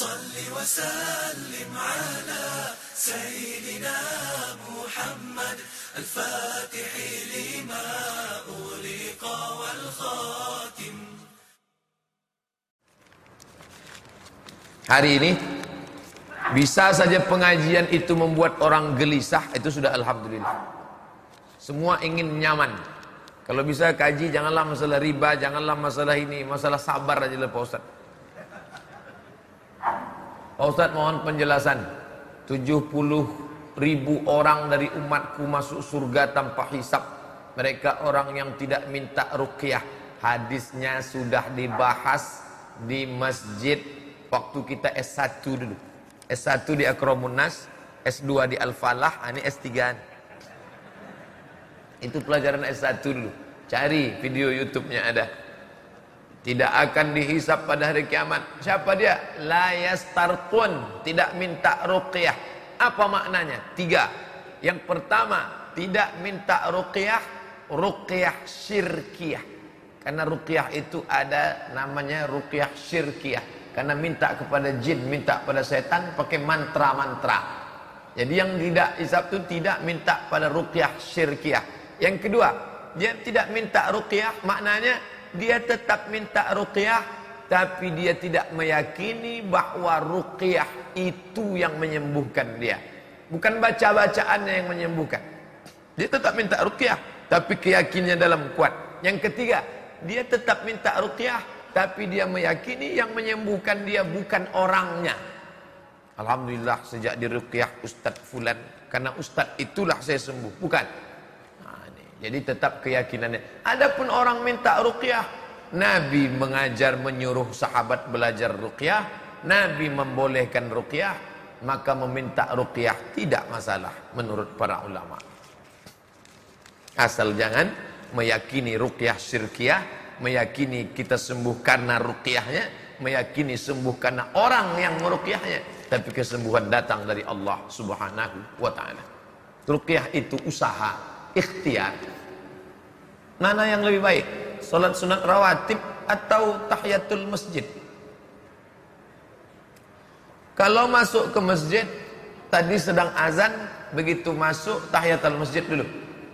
صل وسلم على سيدنا محمد الفاتح لما أغلق والخاتم Hari ini bisa saja pengajian itu membuat orang gelisah itu sudah alhamdulillah. Semua ingin nyaman. Kalau bisa kaji janganlah masalah riba, janganlah masalah ini, masalah sabar aja lah Pak Ustaz. Pak Ustaz mohon penjelasan. 70 ribu orang dari umatku masuk surga tanpa hisap. Mereka orang yang tidak minta ruqyah. Hadisnya sudah dibahas di masjid waktu kita S1 dulu. S1 di Akramun Nas, S2 di Al-Falah, ini S3. Itu pelajaran S1 dulu. Cari video YouTube-nya ada. Tidak akan dihisap pada hari kiamat. Siapa dia? La yastarqun, tidak minta ruqyah. Apa maknanya? Tiga. Yang pertama, tidak minta ruqyah, ruqyah syirkiyah. Karena ruqyah itu ada namanya ruqyah syirkiyah. Karena minta kepada jin, minta pada setan pakai mantra-mantra. Jadi yang tidak isap itu tidak minta pada ruqyah syirkiyah. Yang kedua, dia tidak minta ruqyah maknanya dia tetap minta ruqyah tapi dia tidak meyakini bahwa ruqyah itu yang menyembuhkan dia. Bukan baca-bacaannya yang menyembuhkan. Dia tetap minta ruqyah tapi keyakinannya dalam kuat. Yang ketiga, dia tetap minta ruqyah tapi dia meyakini yang menyembuhkan dia bukan orangnya. Alhamdulillah sejak di ruqyah Ustaz Fulan. Karena Ustaz itulah saya sembuh. Bukan. Jadi tetap keyakinannya. Adapun orang minta ruqyah. Nabi mengajar menyuruh sahabat belajar ruqyah. Nabi membolehkan ruqyah. Maka meminta ruqyah tidak masalah menurut para ulama. Asal jangan meyakini ruqyah syirkiyah meyakini kita sembuh karena ruqyahnya, meyakini sembuh karena orang yang meruqyahnya, tapi kesembuhan datang dari Allah Subhanahu wa taala. Ruqyah itu usaha, ikhtiar. Mana yang lebih baik? Salat sunat rawatib atau tahiyatul masjid? Kalau masuk ke masjid, tadi sedang azan, begitu masuk tahiyatul masjid dulu.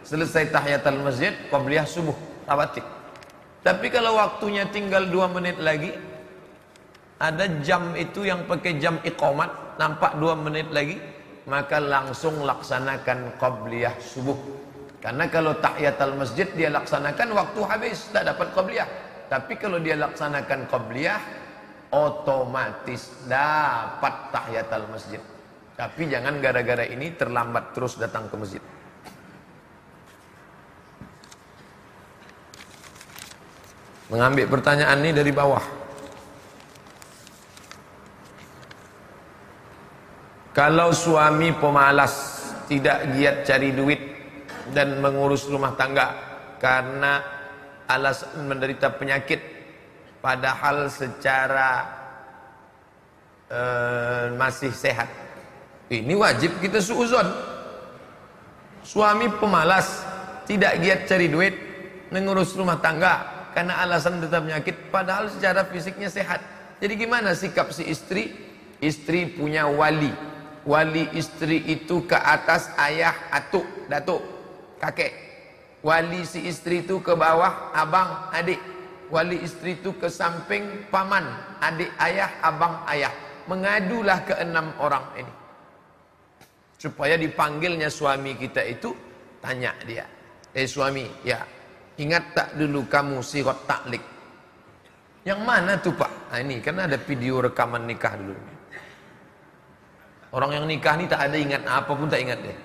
Selesai tahiyatul masjid, qabliyah subuh, rawatib. Tapi kalau waktunya tinggal dua menit lagi, ada jam itu yang pakai jam iqamat, nampak dua menit lagi, maka langsung laksanakan qabliyah subuh. Karena kalau tahiyatul masjid dia laksanakan waktu habis, tak dapat qabliyah. Tapi kalau dia laksanakan qabliyah, otomatis dapat tahiyatul masjid. Tapi jangan gara-gara ini terlambat terus datang ke masjid. Mengambil pertanyaan ini dari bawah. Kalau suami pemalas, tidak giat cari duit dan mengurus rumah tangga karena alasan menderita penyakit padahal secara uh, masih sehat. Ini wajib kita suuzon. Suami pemalas, tidak giat cari duit, mengurus rumah tangga karena alasan tetap penyakit padahal secara fisiknya sehat. Jadi gimana sikap si istri? Istri punya wali. Wali istri itu ke atas ayah, atuk, datuk, kakek. Wali si istri itu ke bawah abang, adik. Wali istri itu ke samping paman, adik ayah, abang ayah. Mengadulah ke enam orang ini. Supaya dipanggilnya suami kita itu tanya dia. Eh suami, ya Ingat tak dulu kamu sirat taklik? Yang mana tuh pak? Nah, ini kan ada video rekaman nikah dulu. Orang yang nikah ini tak ada ingat apa pun tak ingat deh.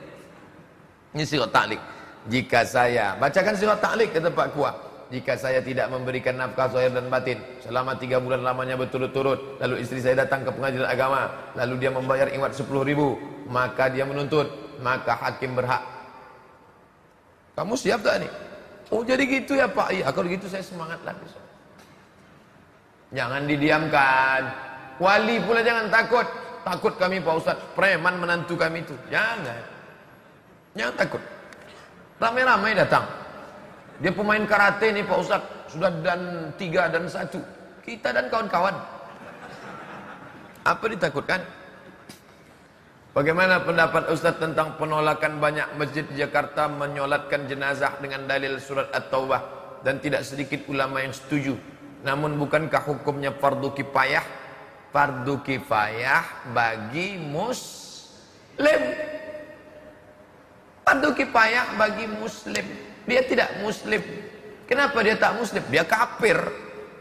Ini sirat taklik. Jika saya bacakan sirat taklik kata Pak Kuah. Jika saya tidak memberikan nafkah zahir dan batin selama tiga bulan lamanya berturut-turut, lalu istri saya datang ke pengadilan agama, lalu dia membayar ingat sepuluh ribu, maka dia menuntut, maka hakim berhak. Kamu siap tak nih? Oh jadi gitu ya Pak? Iya kalau gitu saya semangat lagi. Jangan didiamkan. Wali pula jangan takut. Takut kami Pak Ustaz. Preman menantu kami itu. Jangan. Jangan takut. Ramai-ramai datang. Dia pemain karate nih Pak Ustaz. Sudah dan tiga dan satu. Kita dan kawan-kawan. Apa ditakutkan? Bagaimana pendapat Ustaz tentang penolakan banyak masjid di Jakarta menyolatkan jenazah dengan dalil surat At-Taubah dan tidak sedikit ulama yang setuju. Namun bukankah hukumnya fardu kifayah? Fardu kifayah bagi muslim. Fardu kifayah bagi muslim. Dia tidak muslim. Kenapa dia tak muslim? Dia kafir.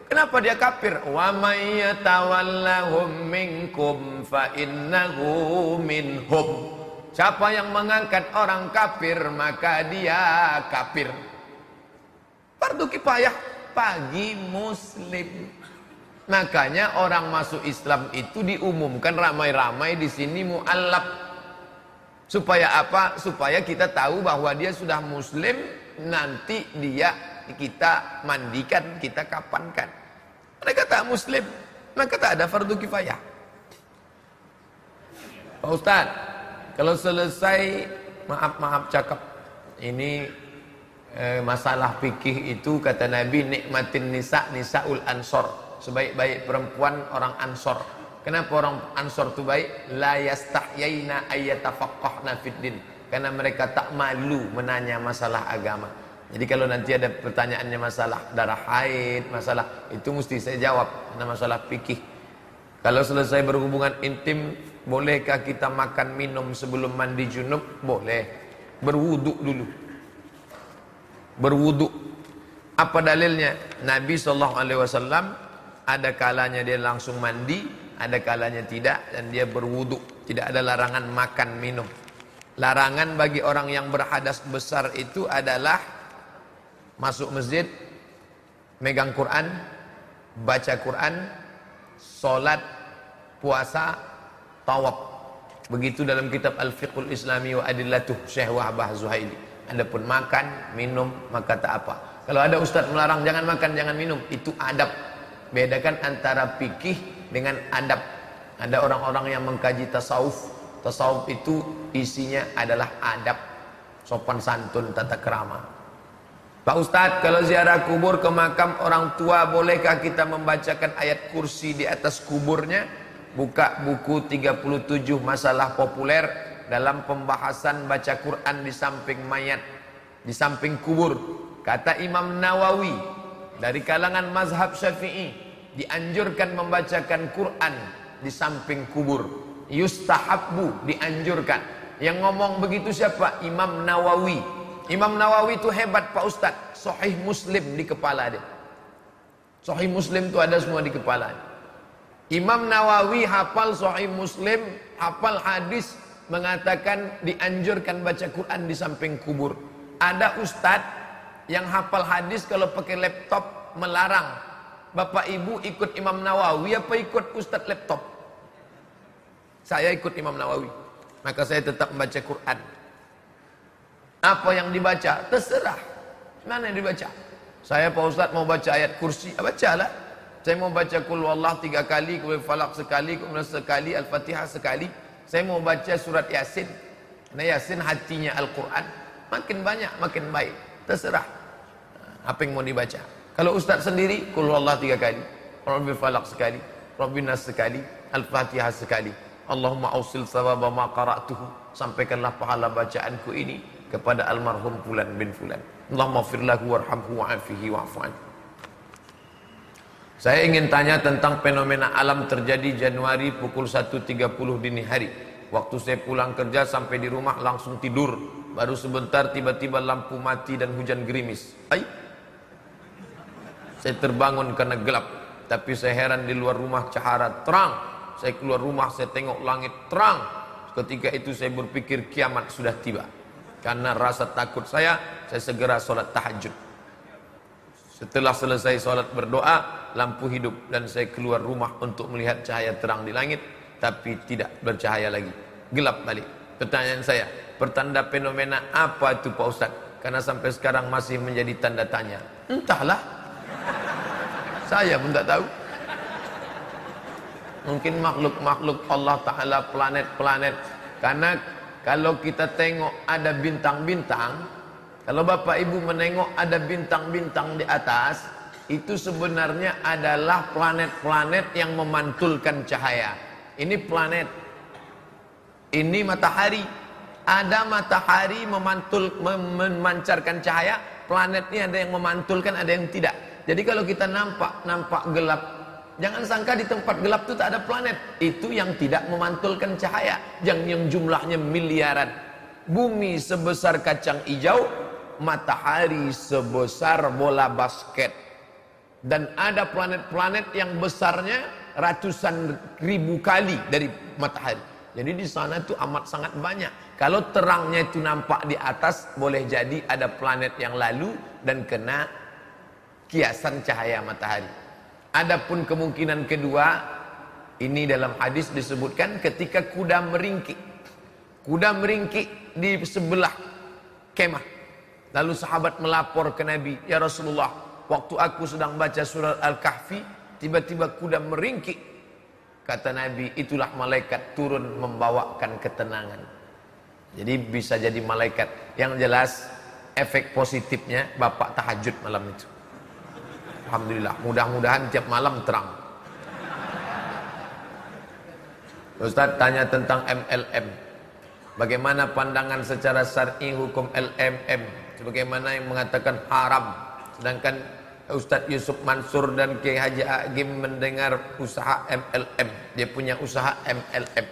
Kenapa dia kafir? Wa may yatawallahum minkum fa innahu minhum. Siapa yang mengangkat orang kafir maka dia kafir. Fardu kifayah bagi muslim. Makanya orang masuk Islam itu diumumkan ramai-ramai di sini mualaf. Supaya apa? Supaya kita tahu bahwa dia sudah muslim, nanti dia kita mandikan, kita kapankan. Mereka tak muslim, maka tak ada fardu kifayah. Pak Ustaz, kalau selesai maaf-maaf cakap ini eh, masalah fikih itu kata Nabi nikmatin nisa nisaul ansor sebaik-baik perempuan orang ansor kenapa orang ansor itu baik la yastahyaina ayyatafaqqahna fid din karena mereka tak malu menanya masalah agama jadi kalau nanti ada pertanyaannya masalah darah haid, masalah itu mesti saya jawab karena masalah fikih. Kalau selesai berhubungan intim, bolehkah kita makan minum sebelum mandi junub? Boleh. Berwuduk dulu. Berwuduk. Apa dalilnya? Nabi SAW ada kalanya dia langsung mandi, ada kalanya tidak dan dia berwuduk. Tidak ada larangan makan minum. Larangan bagi orang yang berhadas besar itu adalah masuk masjid, megang Quran, baca Quran, solat, puasa, tawab. Begitu dalam kitab Al-Fiqhul Islami wa Adillatuh Syekh Wahbah Zuhaili. Adapun makan, minum, maka tak apa. Kalau ada ustaz melarang jangan makan, jangan minum, itu adab. Bedakan antara fikih dengan adab. Ada orang-orang yang mengkaji tasawuf. Tasawuf itu isinya adalah adab, sopan santun, tata kerama. Pak Ustadz, kalau ziarah kubur ke makam orang tua, bolehkah kita membacakan ayat kursi di atas kuburnya? Buka buku 37 masalah populer dalam pembahasan baca Quran di samping mayat, di samping kubur. Kata Imam Nawawi, dari kalangan mazhab syafi'i, dianjurkan membacakan Quran di samping kubur. Yustahabbu, dianjurkan. Yang ngomong begitu siapa? Imam Nawawi Imam Nawawi itu hebat Pak Ustadz. Sahih Muslim di kepala dia. Sahih Muslim itu ada semua di kepala. Imam Nawawi hafal Sahih Muslim, hafal hadis mengatakan dianjurkan baca Quran di samping kubur. Ada ustadz yang hafal hadis kalau pakai laptop melarang. Bapak ibu ikut Imam Nawawi apa ikut ustadz laptop? Saya ikut Imam Nawawi. Maka saya tetap membaca Quran. Apa yang dibaca? Terserah. Mana yang dibaca? Saya Pak Ustaz mau baca ayat kursi, ah, bacalah. Saya mau baca kul wallah tiga kali, kemudian falak sekali, kemudian sekali, al-fatihah sekali. Saya mau baca surat yasin. Karena yasin hatinya Al-Quran. Makin banyak, makin baik. Terserah. Apa yang mau dibaca. Kalau Ustaz sendiri, kul wallah tiga kali. Rabbi falak sekali. Rabbi nas sekali. Al-fatihah sekali. Allahumma ausil sawaba ma qara'tuhu. Sampaikanlah pahala bacaanku ini kepada almarhum Fulan bin Fulan. Allahumma firlahu warhamhu wa'afihi wa'fu'an. Saya ingin tanya tentang fenomena alam terjadi Januari pukul 1.30 dini hari. Waktu saya pulang kerja sampai di rumah langsung tidur. Baru sebentar tiba-tiba lampu mati dan hujan gerimis. Ay. Saya terbangun karena gelap. Tapi saya heran di luar rumah cahara terang. Saya keluar rumah saya tengok langit terang. Ketika itu saya berpikir kiamat sudah tiba. Karena rasa takut saya, saya segera sholat tahajud. Setelah selesai sholat berdoa, lampu hidup dan saya keluar rumah untuk melihat cahaya terang di langit, tapi tidak bercahaya lagi. Gelap balik. Pertanyaan saya, pertanda fenomena apa itu Pak Ustaz? Karena sampai sekarang masih menjadi tanda tanya. Entahlah. Saya pun tak tahu. Mungkin makhluk-makhluk Allah Ta'ala planet-planet. Karena kalau kita tengok ada bintang-bintang, kalau bapak ibu menengok ada bintang-bintang di atas, itu sebenarnya adalah planet-planet yang memantulkan cahaya. Ini planet. Ini matahari. Ada matahari memantul memancarkan cahaya, planet ini ada yang memantulkan, ada yang tidak. Jadi kalau kita nampak nampak gelap, jangan sangka di tempat gelap itu tak ada planet. Itu yang tidak memantulkan cahaya, yang yang jumlahnya miliaran. Bumi sebesar kacang hijau, matahari sebesar bola basket. Dan ada planet-planet yang besarnya ratusan ribu kali dari matahari. Jadi di sana itu amat sangat banyak. Kalau terangnya itu nampak di atas, boleh jadi ada planet yang lalu dan kena kiasan cahaya matahari. Adapun kemungkinan kedua, ini dalam hadis disebutkan ketika kuda meringkik. Kuda meringkik di sebelah kemah. Lalu sahabat melapor ke Nabi, "Ya Rasulullah, Waktu aku sedang baca surat Al-Kahfi, tiba-tiba kuda meringkik. Kata Nabi, itulah malaikat turun membawakan ketenangan. Jadi bisa jadi malaikat. Yang jelas, efek positifnya Bapak tahajud malam itu. Alhamdulillah, mudah-mudahan tiap malam terang. Ustaz tanya tentang MLM. Bagaimana pandangan secara syar'i hukum LMM? Sebagaimana yang mengatakan haram. Sedangkan Ustadz Yusuf Mansur dan Kiai Haji Agim mendengar usaha MLM. Dia punya usaha MLM.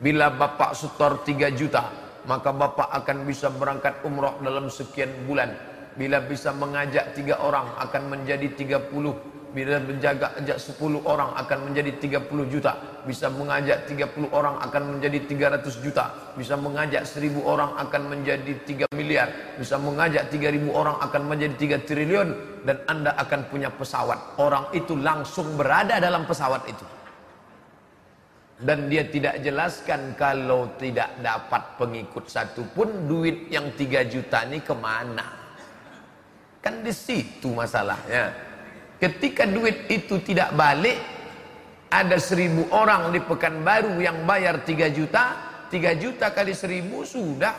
Bila bapak setor 3 juta, maka bapak akan bisa berangkat umroh dalam sekian bulan. Bila bisa mengajak tiga orang akan menjadi 30 Bila menjaga ajak 10 orang akan menjadi 30 juta. Bisa mengajak 30 orang akan menjadi 300 juta. Bisa mengajak 1000 orang akan menjadi 3 miliar. Bisa mengajak 3000 orang akan menjadi 3 triliun. Dan anda akan punya pesawat. Orang itu langsung berada dalam pesawat itu. Dan dia tidak jelaskan kalau tidak dapat pengikut satu pun duit yang 3 juta ini ke mana. Kan di situ masalahnya. Ketika duit itu tidak balik, ada seribu orang di Pekanbaru yang bayar tiga juta, tiga juta kali seribu sudah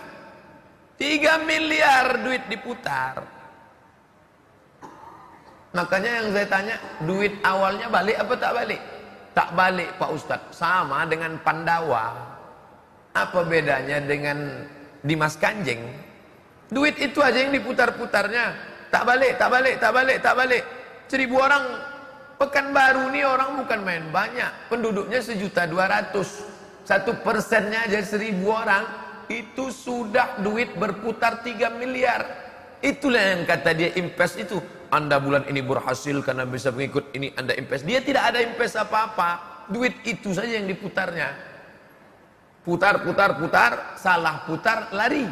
tiga miliar duit diputar. Makanya yang saya tanya, duit awalnya balik apa tak balik? Tak balik Pak Ustadz, sama dengan Pandawa. Apa bedanya dengan Dimas Kanjeng? Duit itu aja yang diputar-putarnya. Tak balik, tak balik, tak balik, tak balik. Seribu orang Pekanbaru ini orang bukan main banyak. Penduduknya sejuta dua ratus. Satu persennya aja seribu orang. Itu sudah duit berputar tiga miliar. Itulah yang kata dia invest itu. Anda bulan ini berhasil karena bisa mengikut ini Anda invest. Dia tidak ada invest apa-apa. Duit itu saja yang diputarnya. Putar, putar, putar. Salah putar, lari.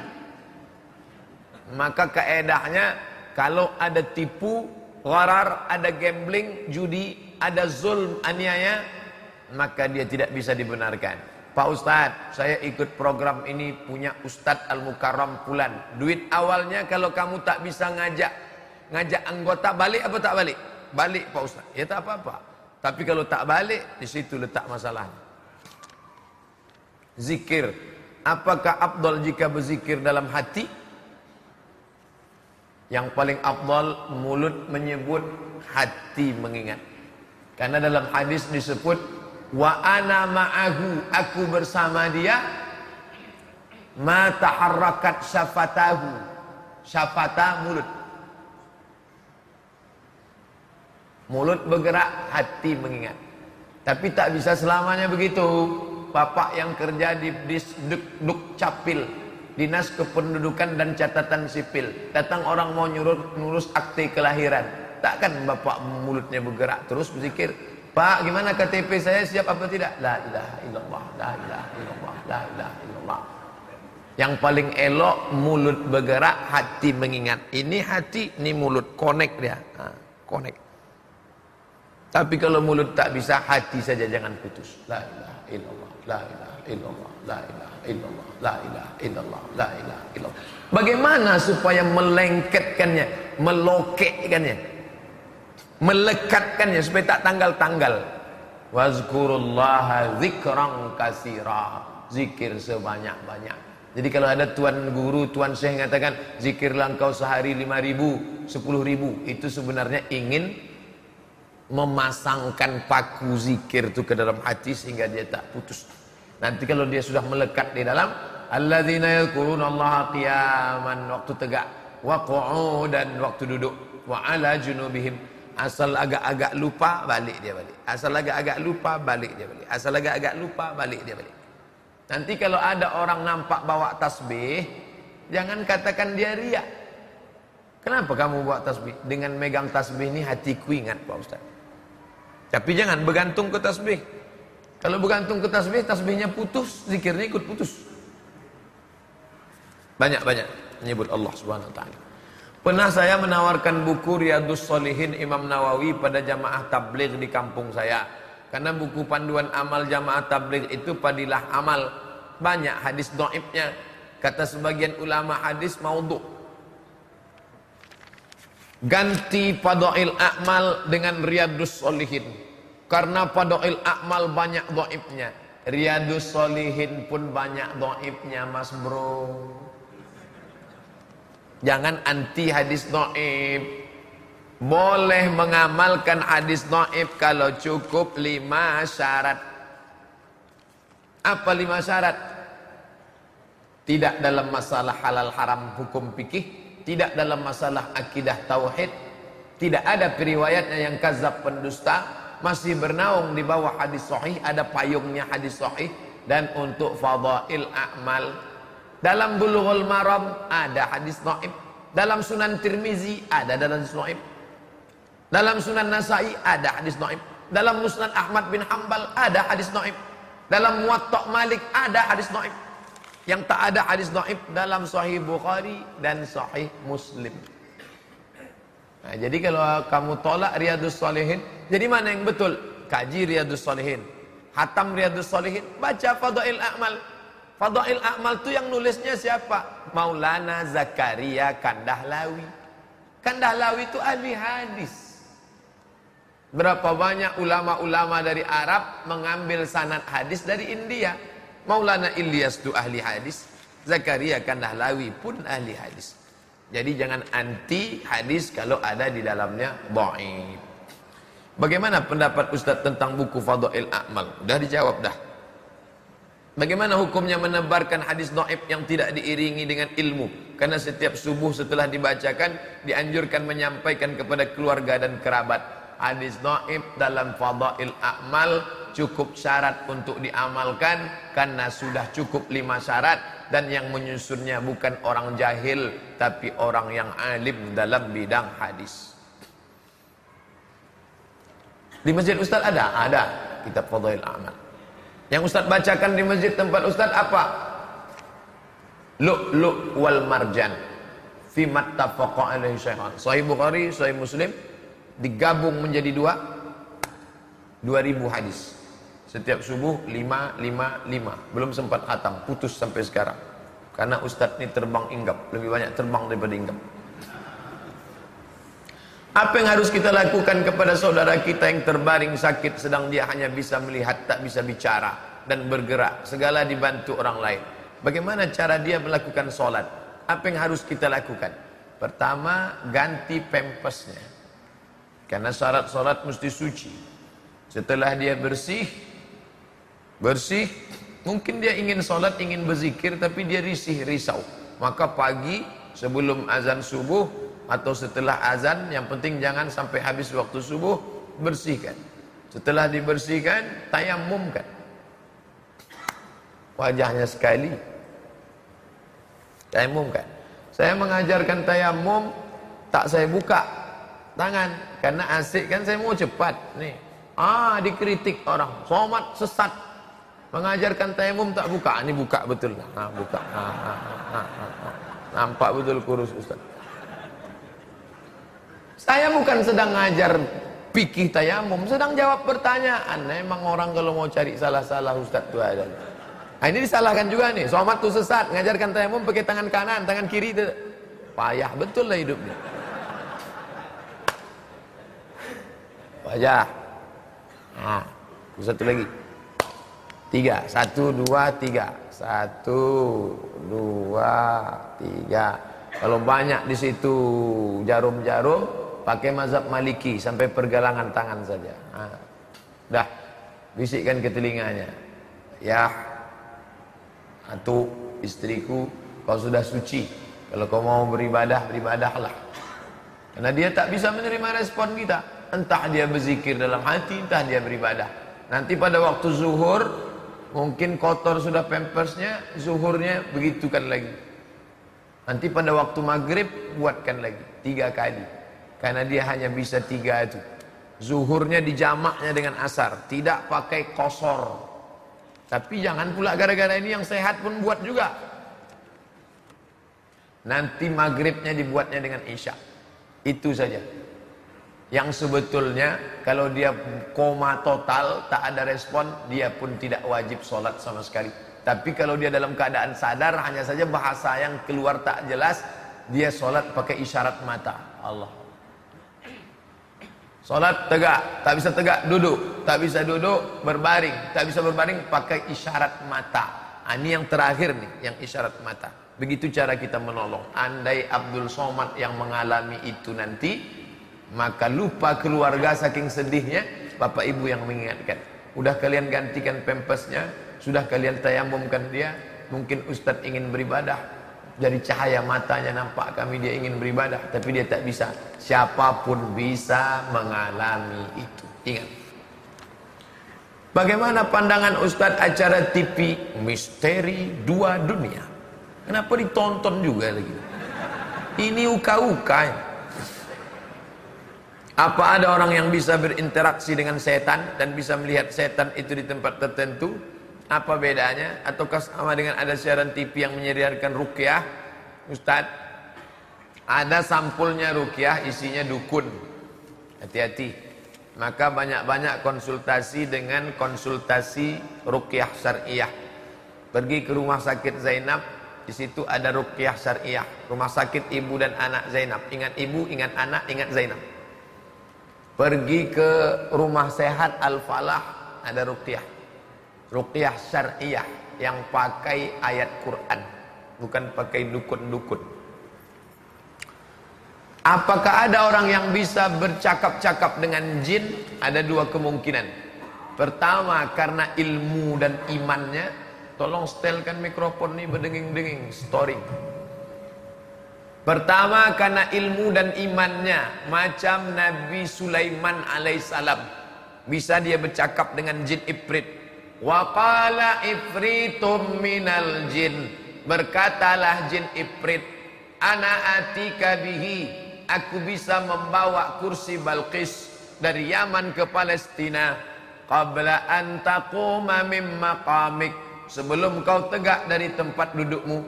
Maka keedahnya kalau ada tipu gharar, ada gambling, judi, ada zulm, aniaya, maka dia tidak bisa dibenarkan. Pak Ustadz, saya ikut program ini punya Ustadz Al-Mukarram Pulan. Duit awalnya kalau kamu tak bisa ngajak ngajak anggota balik apa tak balik? Balik Pak Ustadz. Ya tak apa-apa. Tapi kalau tak balik, di situ letak masalahnya. Zikir. Apakah abdul jika berzikir dalam hati yang paling afdal mulut menyebut, hati mengingat. Karena dalam hadis disebut wa ana ma'ahu, aku bersama dia ma taharrakat syafatahu. Syafata mulut. Mulut bergerak, hati mengingat. Tapi tak bisa selamanya begitu. Bapak yang kerja di Disduk Duk Capil Dinas Kependudukan dan Catatan Sipil. Datang orang mau nyuruh ngurus akte kelahiran. Takkan bapak mulutnya bergerak terus berzikir. Pak, gimana KTP saya siap apa tidak? La ilaha illallah, la ilaha illallah, la ilaha illallah. Yang paling elok mulut bergerak, hati mengingat. Ini hati, ini mulut, connect dia. Ha, connect. Tapi kalau mulut tak bisa, hati saja jangan putus. La ilaha illallah, la ilaha illallah, la ilaha illallah, la ilaha illallah, la ilaha illallah. Bagaimana supaya melengketkannya, melokekkannya, melekatkannya supaya tak tanggal-tanggal. Wazkurullaha zikran kasira. Zikir sebanyak-banyak. Jadi kalau ada tuan guru, tuan syekh mengatakan zikirlah engkau sehari lima ribu, sepuluh ribu. Itu sebenarnya ingin memasangkan paku zikir itu ke dalam hati sehingga dia tak putus. Nanti kalau dia sudah melekat di dalam alladzina yadhkuruna Allah qiyaman waktu tegak wa qu'udan waktu duduk wa ala junubihim asal agak-agak lupa balik dia balik. Asal agak-agak lupa balik dia balik. Asal agak-agak lupa balik dia balik. Nanti kalau ada orang nampak bawa tasbih jangan katakan dia riak. Kenapa kamu bawa tasbih? Dengan megang tasbih ini hatiku ingat Pak Ustaz. Tapi jangan bergantung ke tasbih kalau bergantung ke tasbih, tasbihnya putus, zikirnya ikut putus. Banyak-banyak menyebut Allah Subhanahu wa taala. Pernah saya menawarkan buku Riyadus Solihin Imam Nawawi pada jamaah tabligh di kampung saya. Karena buku panduan amal jamaah tabligh itu padilah amal. Banyak hadis doibnya. Kata sebagian ulama hadis maudhu. Ganti padail amal dengan Riyadus Solihin. Karena Fadail Akmal banyak doibnya. Riyadus Solihin pun banyak doibnya mas bro. Jangan anti hadis doib. Boleh mengamalkan hadis doib kalau cukup lima syarat. Apa lima syarat? Tidak dalam masalah halal haram hukum fikih, tidak dalam masalah akidah tauhid, tidak ada periwayatnya yang kazab pendusta, masih bernaung di bawah hadis sahih, ada payungnya hadis sahih dan untuk fadail a'mal. Dalam Bulughul Maram ada hadis dhaif. Dalam Sunan Tirmizi ada dalam hadis dhaif. Dalam Sunan Nasai ada hadis dhaif. Dalam Musnad Ahmad bin Hambal ada hadis dhaif. Dalam Muwatta Malik ada hadis dhaif. Yang tak ada hadis dhaif dalam Sahih Bukhari dan Sahih Muslim. Nah, jadi kalau kamu tolak Riyadus Salihin, jadi mana yang betul? Kaji Riyadus Salihin. Hatam Riyadus Salihin, baca Fadail A'mal. Fadail A'mal itu yang nulisnya siapa? Maulana Zakaria Kandahlawi. Kandahlawi itu ahli hadis. Berapa banyak ulama-ulama dari Arab mengambil sanad hadis dari India. Maulana Ilyas itu ahli hadis. Zakaria Kandahlawi pun ahli hadis. Jadi jangan anti hadis kalau ada di dalamnya dhaif. Bagaimana pendapat Ustaz tentang buku Fadail A'mal? Sudah dijawab dah. Bagaimana hukumnya menebarkan hadis dhaif yang tidak diiringi dengan ilmu? Karena setiap subuh setelah dibacakan dianjurkan menyampaikan kepada keluarga dan kerabat. Hadis dhaif dalam Fadail A'mal cukup syarat untuk diamalkan karena sudah cukup lima syarat dan yang menyusunnya bukan orang jahil tapi orang yang alim dalam bidang hadis. Di masjid Ustaz ada? Ada kitab Fadhail Amal. Yang Ustaz bacakan di masjid tempat Ustaz apa? Lu'lu' wal marjan fi mattafaqa alaihi syaitan. Sahih Bukhari, Sahih Muslim digabung menjadi dua 2000 hadis. Setiap subuh lima, lima, lima. Belum sempat hatam, putus sampai sekarang. Karena ustaz ini terbang inggap, lebih banyak terbang daripada inggap. Apa yang harus kita lakukan kepada saudara kita yang terbaring sakit sedang dia hanya bisa melihat, tak bisa bicara dan bergerak. Segala dibantu orang lain. Bagaimana cara dia melakukan solat? Apa yang harus kita lakukan? Pertama, ganti pempesnya. Karena syarat solat mesti suci. Setelah dia bersih, bersih. Mungkin dia ingin sholat ingin berzikir tapi dia risih risau. Maka pagi sebelum azan subuh atau setelah azan yang penting jangan sampai habis waktu subuh bersihkan. Setelah dibersihkan tayamumkan wajahnya sekali. Tayamumkan saya mengajarkan tayamum tak saya buka tangan. Karena asik kan saya mau cepat. Nih. Ah dikritik orang. Somat sesat Mengajarkan tayamum tak buka. Ini buka betul. Ha, buka. Ha. Nampak betul kurus Ustaz. Saya bukan sedang ngajar pikih tayamum. Sedang jawab pertanyaan. Memang orang kalau mau cari salah-salah Ustaz itu ada. Nah, ini disalahkan juga nih. Somat tuh sesat. Ngajarkan tayamum pakai tangan kanan. Tangan kiri. Itu. Payah betul lah hidupnya. Wajah. Nah, satu lagi. Tiga. Satu, dua, tiga. Satu, dua, tiga. Kalau banyak di situ jarum-jarum, pakai mazhab maliki sampai pergelangan tangan saja. Nah, dah, bisikkan ke telinganya. Ya, atau istriku, kau sudah suci. Kalau kau mau beribadah, beribadahlah. Karena dia tak bisa menerima respon kita. Entah dia berzikir dalam hati, entah dia beribadah. Nanti pada waktu zuhur, mungkin kotor sudah pampersnya, zuhurnya begitukan lagi. Nanti pada waktu maghrib, buatkan lagi. Tiga kali. Karena dia hanya bisa tiga itu. Zuhurnya dijamaknya dengan asar. Tidak pakai kosor. Tapi jangan pula gara-gara ini yang sehat pun buat juga. Nanti maghribnya dibuatnya dengan isya. Itu saja. Yang sebetulnya kalau dia koma total, tak ada respon, dia pun tidak wajib sholat sama sekali. Tapi kalau dia dalam keadaan sadar, hanya saja bahasa yang keluar tak jelas, dia sholat pakai isyarat mata. Allah. Salat tegak, tak bisa tegak duduk, tak bisa duduk berbaring, tak bisa berbaring pakai isyarat mata. Ah, ini yang terakhir nih, yang isyarat mata. Begitu cara kita menolong. Andai Abdul Somad yang mengalami itu nanti, maka lupa keluarga saking sedihnya, bapak ibu yang mengingatkan. Udah kalian gantikan pempesnya, sudah kalian tayamumkan dia, mungkin ustadz ingin beribadah, dari cahaya matanya nampak kami dia ingin beribadah tapi dia tak bisa. Siapa pun bisa mengalami itu. Ingat. Bagaimana pandangan Ustadz acara TV misteri dua dunia? Kenapa ditonton juga lagi? Ini uka-uka apa ada orang yang bisa berinteraksi dengan setan dan bisa melihat setan itu di tempat tertentu apa bedanya? Ataukah sama dengan ada siaran TV yang menyiarkan rukyah? Ustaz, ada sampulnya rukyah isinya dukun. Hati-hati. Maka banyak-banyak konsultasi dengan konsultasi rukyah syariah. Pergi ke rumah sakit Zainab, di situ ada rukyah syariah. Rumah sakit ibu dan anak Zainab. Ingat ibu, ingat anak, ingat Zainab. Pergi ke rumah sehat Al-Falah, ada rukyah. Ruqyah syariah yang pakai ayat Quran, bukan pakai dukun-dukun. Apakah ada orang yang bisa bercakap-cakap dengan jin? Ada dua kemungkinan. Pertama karena ilmu dan imannya. Tolong setelkan mikrofon ini berdenging-denging story. Pertama karena ilmu dan imannya macam Nabi Sulaiman alaihissalam. Bisa dia bercakap dengan jin ibrit Wa qala ifritum minal jin. Berkatalah jin ifrit Ana atika bihi. Aku bisa membawa kursi Balqis Dari Yaman ke Palestina. Qabla an taquma mim maqamik. Sebelum kau tegak dari tempat dudukmu.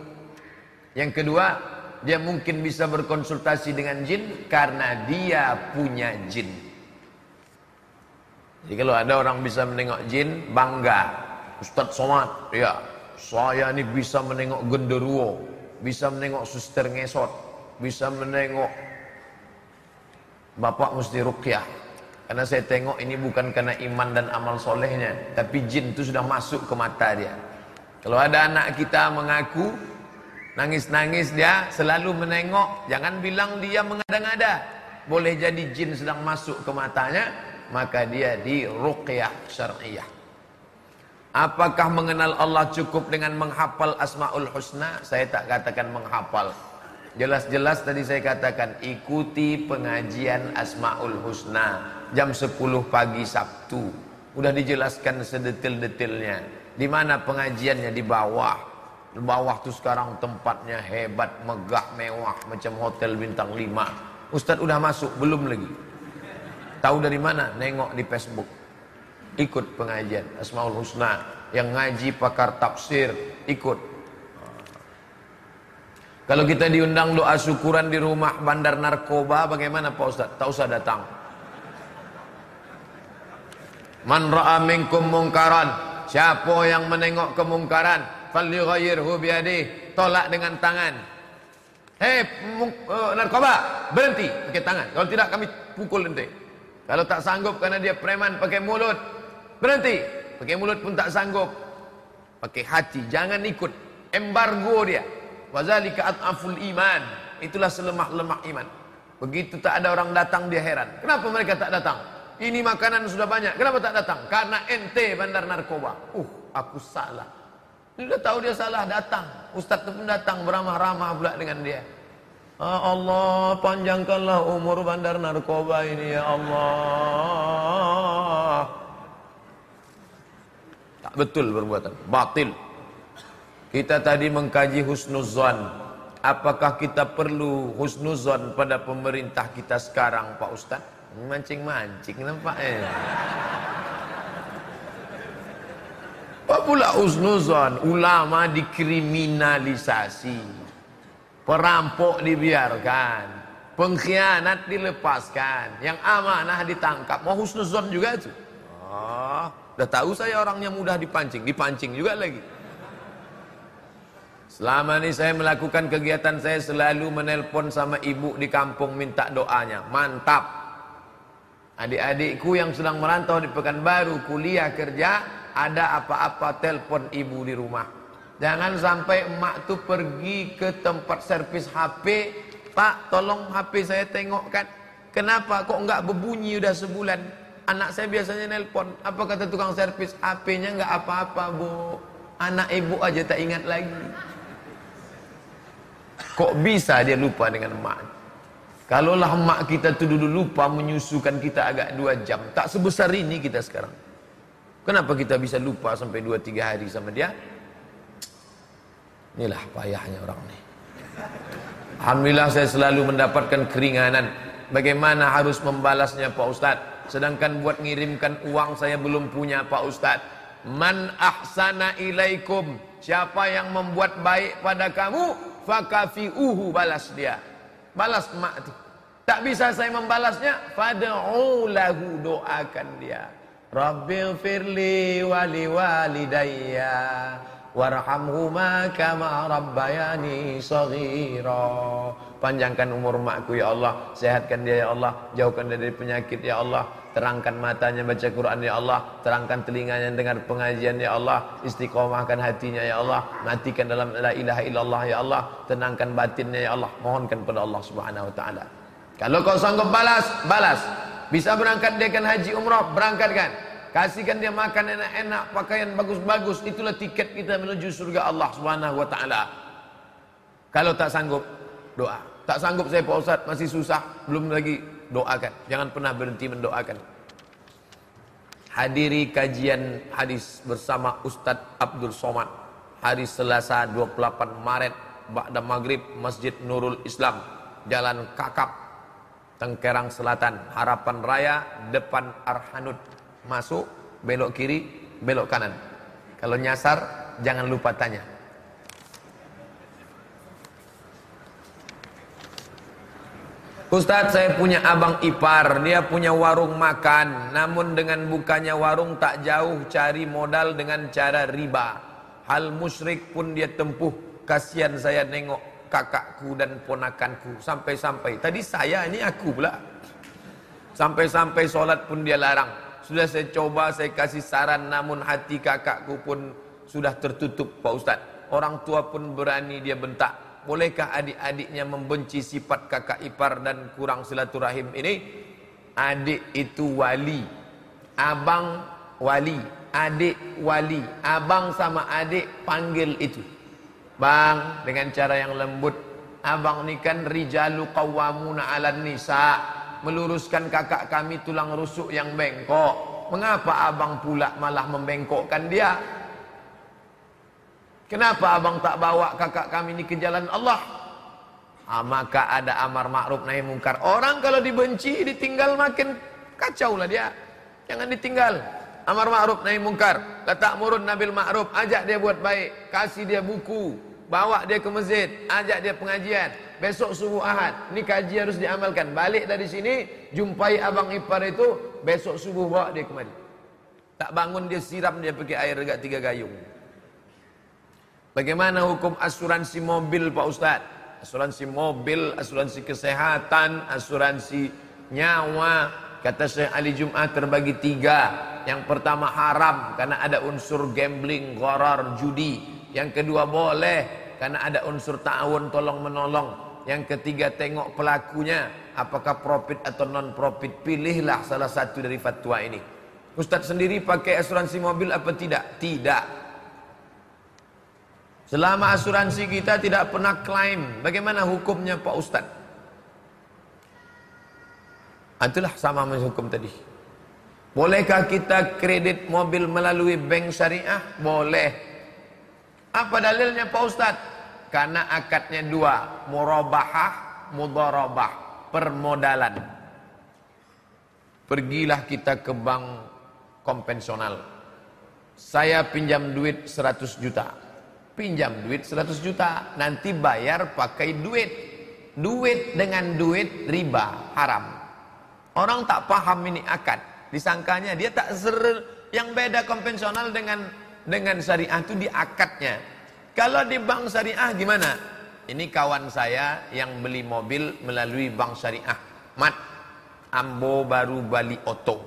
Yang kedua Dia mungkin bisa berkonsultasi dengan jin Karena dia punya jin jadi kalau ada orang bisa menengok jin, bangga. Ustaz Somad, ya, saya ini bisa menengok genderuwo, bisa menengok suster ngesot, bisa menengok bapak mesti rukyah. Karena saya tengok ini bukan karena iman dan amal solehnya, tapi jin itu sudah masuk ke mata dia. Kalau ada anak kita mengaku nangis-nangis dia selalu menengok, jangan bilang dia mengada-ngada. Boleh jadi jin sedang masuk ke matanya, maka dia di ruqyah syariah. Apakah mengenal Allah cukup dengan menghafal Asmaul Husna? Saya tak katakan menghafal. Jelas-jelas tadi saya katakan ikuti pengajian Asmaul Husna jam 10 pagi Sabtu. Udah dijelaskan sedetil-detilnya. Di mana pengajiannya di bawah. Bawah tuh sekarang tempatnya hebat, megah, mewah macam hotel bintang 5. Ustadz udah masuk belum lagi? Tahu dari mana? Nengok di Facebook. Ikut pengajian Asmaul Husna. Yang ngaji pakar tafsir. Ikut. Kalau kita diundang doa syukuran di rumah bandar narkoba, bagaimana Pak Ustaz? Tak usah datang. Man ra'a minkum mungkaran. Siapa yang menengok kemungkaran, falyughayyirhu biyadih. Tolak dengan tangan. Hei, uh, narkoba, berhenti pakai tangan. Kalau tidak kami pukul nanti. Kalau tak sanggup karena dia preman pakai mulut, berhenti. Pakai mulut pun tak sanggup. Pakai hati, jangan ikut. Embargo dia. Wazalika at'aful iman. Itulah selemah-lemah iman. Begitu tak ada orang datang dia heran. Kenapa mereka tak datang? Ini makanan sudah banyak. Kenapa tak datang? Karena ente bandar narkoba. Uh, aku salah. Dia tahu dia salah datang. Ustaz pun datang beramah-ramah pula dengan dia. Ah Allah panjangkanlah umur bandar narkoba ini ya Allah. Tak betul perbuatan, batil. Kita tadi mengkaji husnuzan. Apakah kita perlu husnuzan pada pemerintah kita sekarang Pak Ustaz? Mancing-mancing nampak eh. Apa pula husnuzan? Ulama dikriminalisasi. Perampok dibiarkan. Pengkhianat dilepaskan. Yang amanah ditangkap. Mau husnuzon juga itu. Oh, udah tahu saya orangnya mudah dipancing. Dipancing juga lagi. Selama ini saya melakukan kegiatan saya selalu menelpon sama ibu di kampung minta doanya. Mantap. Adik-adikku yang sedang merantau di Pekanbaru, kuliah, kerja, ada apa-apa telpon ibu di rumah. Jangan sampai emak tu pergi ke tempat servis HP, Pak, tolong HP saya tengokkan. Kenapa kok enggak berbunyi udah sebulan? Anak saya biasanya nelpon. Apa kata tukang servis? HP-nya enggak apa-apa, Bu. Anak ibu aja tak ingat lagi. Kok bisa dia lupa dengan emak? Kalaulah emak kita tu dulu lupa menyusukan kita agak dua jam. Tak sebesar ini kita sekarang. Kenapa kita bisa lupa sampai dua tiga hari sama dia? Inilah payahnya orang ini. Alhamdulillah saya selalu mendapatkan keringanan. Bagaimana harus membalasnya Pak Ustaz? Sedangkan buat ngirimkan uang saya belum punya Pak Ustaz. Man ahsana ilaikum. Siapa yang membuat baik pada kamu, fakafiuhu balas dia. Balas itu. Tak bisa saya membalasnya, fad'u lahu doakan dia. Rabbil firli wali walidayya warhamhuma kama rabbayani saghira. Panjangkan umur makku ya Allah. Sehatkan dia ya Allah. Jauhkan dia dari penyakit ya Allah. Terangkan matanya baca Quran ya Allah. Terangkan telinganya dengar pengajian ya Allah. Istiqomahkan hatinya ya Allah. Matikan dalam la ilaha illallah ya Allah. Tenangkan batinnya ya Allah. Mohonkan pada Allah Subhanahu wa taala. Kalau kau sanggup balas balas bisa berangkat dia kan haji umrah berangkatkan Kasihkan dia makan enak-enak, pakaian bagus-bagus. Itulah tiket kita menuju surga Allah Subhanahu wa taala. Kalau tak sanggup, doa. Tak sanggup saya Pak Ustaz, masih susah, belum lagi doakan. Jangan pernah berhenti mendoakan. Hadiri kajian hadis bersama Ustadz Abdul Somad hari Selasa 28 Maret Ba'da Maghrib Masjid Nurul Islam Jalan Kakap Tengkerang Selatan. Harapan Raya depan Arhanud masuk, belok kiri, belok kanan. Kalau nyasar, jangan lupa tanya. Ustadz saya punya abang ipar. Dia punya warung makan. Namun dengan bukanya warung tak jauh Cari modal dengan cara riba. Hal musyrik pun dia tempuh. Kasihan saya nengok kakakku dan ponakanku Sampai-sampai Tadi saya ini aku pula Sampai-sampai solat pun dia larang sudah saya coba, saya kasih saran namun hati kakakku pun sudah tertutup Pak Ustaz. Orang tua pun berani dia bentak. Bolehkah adik-adiknya membenci sifat kakak ipar dan kurang silaturahim ini? Adik itu wali. Abang wali. Adik wali. Abang sama adik panggil itu. Bang, dengan cara yang lembut. Abang ni kan rijalu qawwamuna 'alan nisa' meluruskan kakak kami tulang rusuk yang bengkok. Mengapa abang pula malah membengkokkan dia? Kenapa abang tak bawa kakak kami ini ke jalan Allah? Ah, maka ada amar ma'ruf nahi mungkar. Orang kalau dibenci ditinggal makin kacau lah dia. Jangan ditinggal. Amar ma'ruf nahi mungkar. Letak murun nabil ma'ruf. Ajak dia buat baik. Kasih dia buku. Bawa dia ke masjid. Ajak dia pengajian. Besok subuh ahad. Ini kaji harus diamalkan. Balik dari sini, jumpai abang ipar itu, besok subuh bawa dia kemari. Tak bangun dia siram dia pakai air dekat tiga gayung. Bagaimana hukum asuransi mobil Pak Ustaz? Asuransi mobil, asuransi kesehatan, asuransi nyawa. Kata Syekh Ali Jum'ah terbagi tiga. Yang pertama haram karena ada unsur gambling, gharar, judi. Yang kedua boleh karena ada unsur ta'awun tolong menolong Yang ketiga tengok pelakunya. Apakah profit atau non profit. Pilihlah salah satu dari fatwa ini. Ustadz sendiri pakai asuransi mobil apa tidak? Tidak. Selama asuransi kita tidak pernah klaim. Bagaimana hukumnya Pak Ustadz? Itulah sama hukum tadi. Bolehkah kita kredit mobil melalui bank syariah? Boleh. Apa dalilnya Pak Ustaz? Karena akadnya dua, murabahah, mudharabah, permodalan. Pergilah kita ke bank konvensional. Saya pinjam duit 100 juta. Pinjam duit 100 juta, nanti bayar pakai duit. Duit dengan duit riba haram. Orang tak paham ini akad. Disangkanya dia tak ser yang beda konvensional dengan dengan syariah itu di akadnya. Kalau di bank syariah gimana? Ini kawan saya yang beli mobil melalui bank syariah. Mat Ambo baru Bali Oto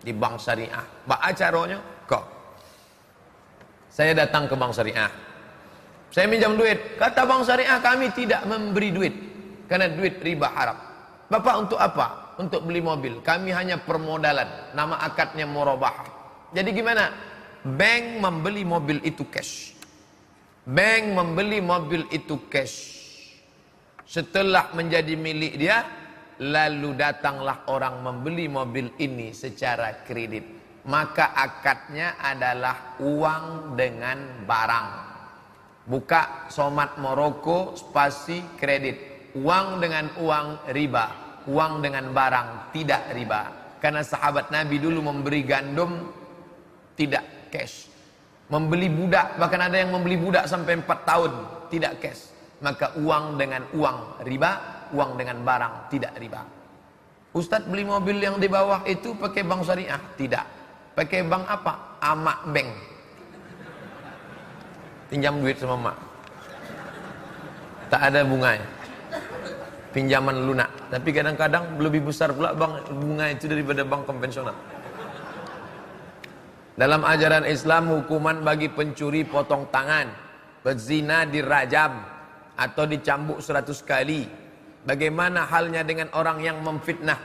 di bank syariah. Ba acaranya kok. Saya datang ke bank syariah. Saya minjam duit. Kata bank syariah kami tidak memberi duit karena duit riba haram. Bapak untuk apa? untuk beli mobil. Kami hanya permodalan. Nama akadnya murabah. Jadi gimana? Bank membeli mobil itu cash. Bank membeli mobil itu cash. Setelah menjadi milik dia, lalu datanglah orang membeli mobil ini secara kredit. Maka akadnya adalah uang dengan barang. Buka somat Moroko spasi kredit. Uang dengan uang riba uang dengan barang tidak riba karena sahabat Nabi dulu memberi gandum tidak cash. Membeli budak bahkan ada yang membeli budak sampai 4 tahun tidak cash. Maka uang dengan uang riba uang dengan barang tidak riba. Ustadz beli mobil yang di bawah itu pakai bank syariah? Tidak. Pakai bank apa? Amak bank. Pinjam duit sama mak tak ada bunganya pinjaman lunak. Tapi kadang-kadang lebih besar pula bank bunga itu daripada bank konvensional. Dalam ajaran Islam hukuman bagi pencuri potong tangan, berzina dirajam atau dicambuk seratus kali. Bagaimana halnya dengan orang yang memfitnah?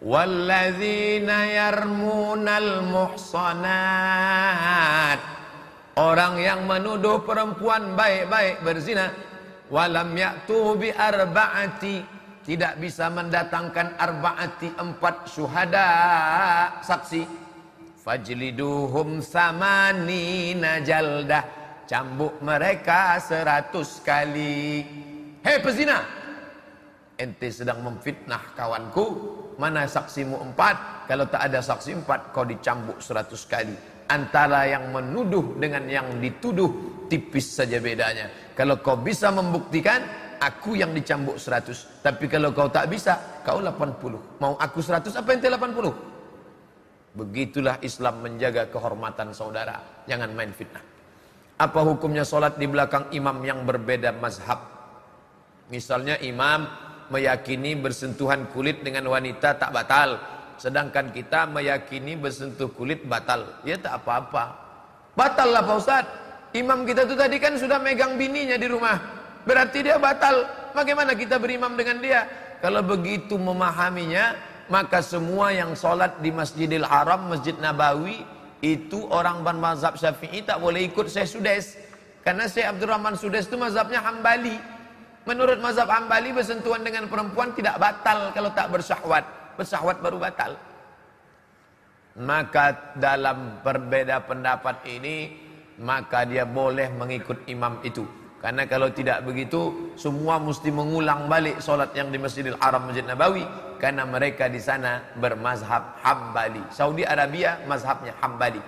Walladzina yarmunal muhsanat. Orang yang menuduh perempuan baik-baik berzina walam ya'tu bi arba'ati tidak bisa mendatangkan arbaati empat syuhada saksi fajliduhum samani najaldah cambuk mereka seratus kali. Hei pezina! Ente sedang memfitnah kawanku. Mana saksimu empat? Kalau tak ada saksi empat kau dicambuk seratus kali. Antara yang menuduh dengan yang dituduh tipis saja bedanya. Kalau kau bisa membuktikan, aku yang dicambuk 100. Tapi kalau kau tak bisa, kau 80. Mau aku 100, apa ente 80? Begitulah Islam menjaga kehormatan saudara. Jangan main fitnah. Apa hukumnya solat di belakang imam yang berbeda mazhab? Misalnya imam meyakini bersentuhan kulit dengan wanita tak batal. Sedangkan kita meyakini bersentuh kulit batal. Ya tak apa-apa. Batal lah Pak Ustadz. Imam kita itu tadi kan sudah megang bininya di rumah. Berarti dia batal. Bagaimana kita berimam dengan dia? Kalau begitu memahaminya, maka semua yang sholat di Masjidil Haram, Masjid Nabawi, itu orang bermazhab syafi'i tak boleh ikut Syekh Sudes. Karena Syekh Abdurrahman Sudes itu mazhabnya hambali. Menurut mazhab hambali bersentuhan dengan perempuan tidak batal kalau tak bersyahwat. Bersyahwat baru batal. Maka dalam berbeda pendapat ini maka dia boleh mengikut imam itu. Karena kalau tidak begitu, semua mesti mengulang balik solat yang di Masjidil Haram Masjid Nabawi karena mereka di sana bermazhab Hambali. Saudi Arabia mazhabnya Hambali.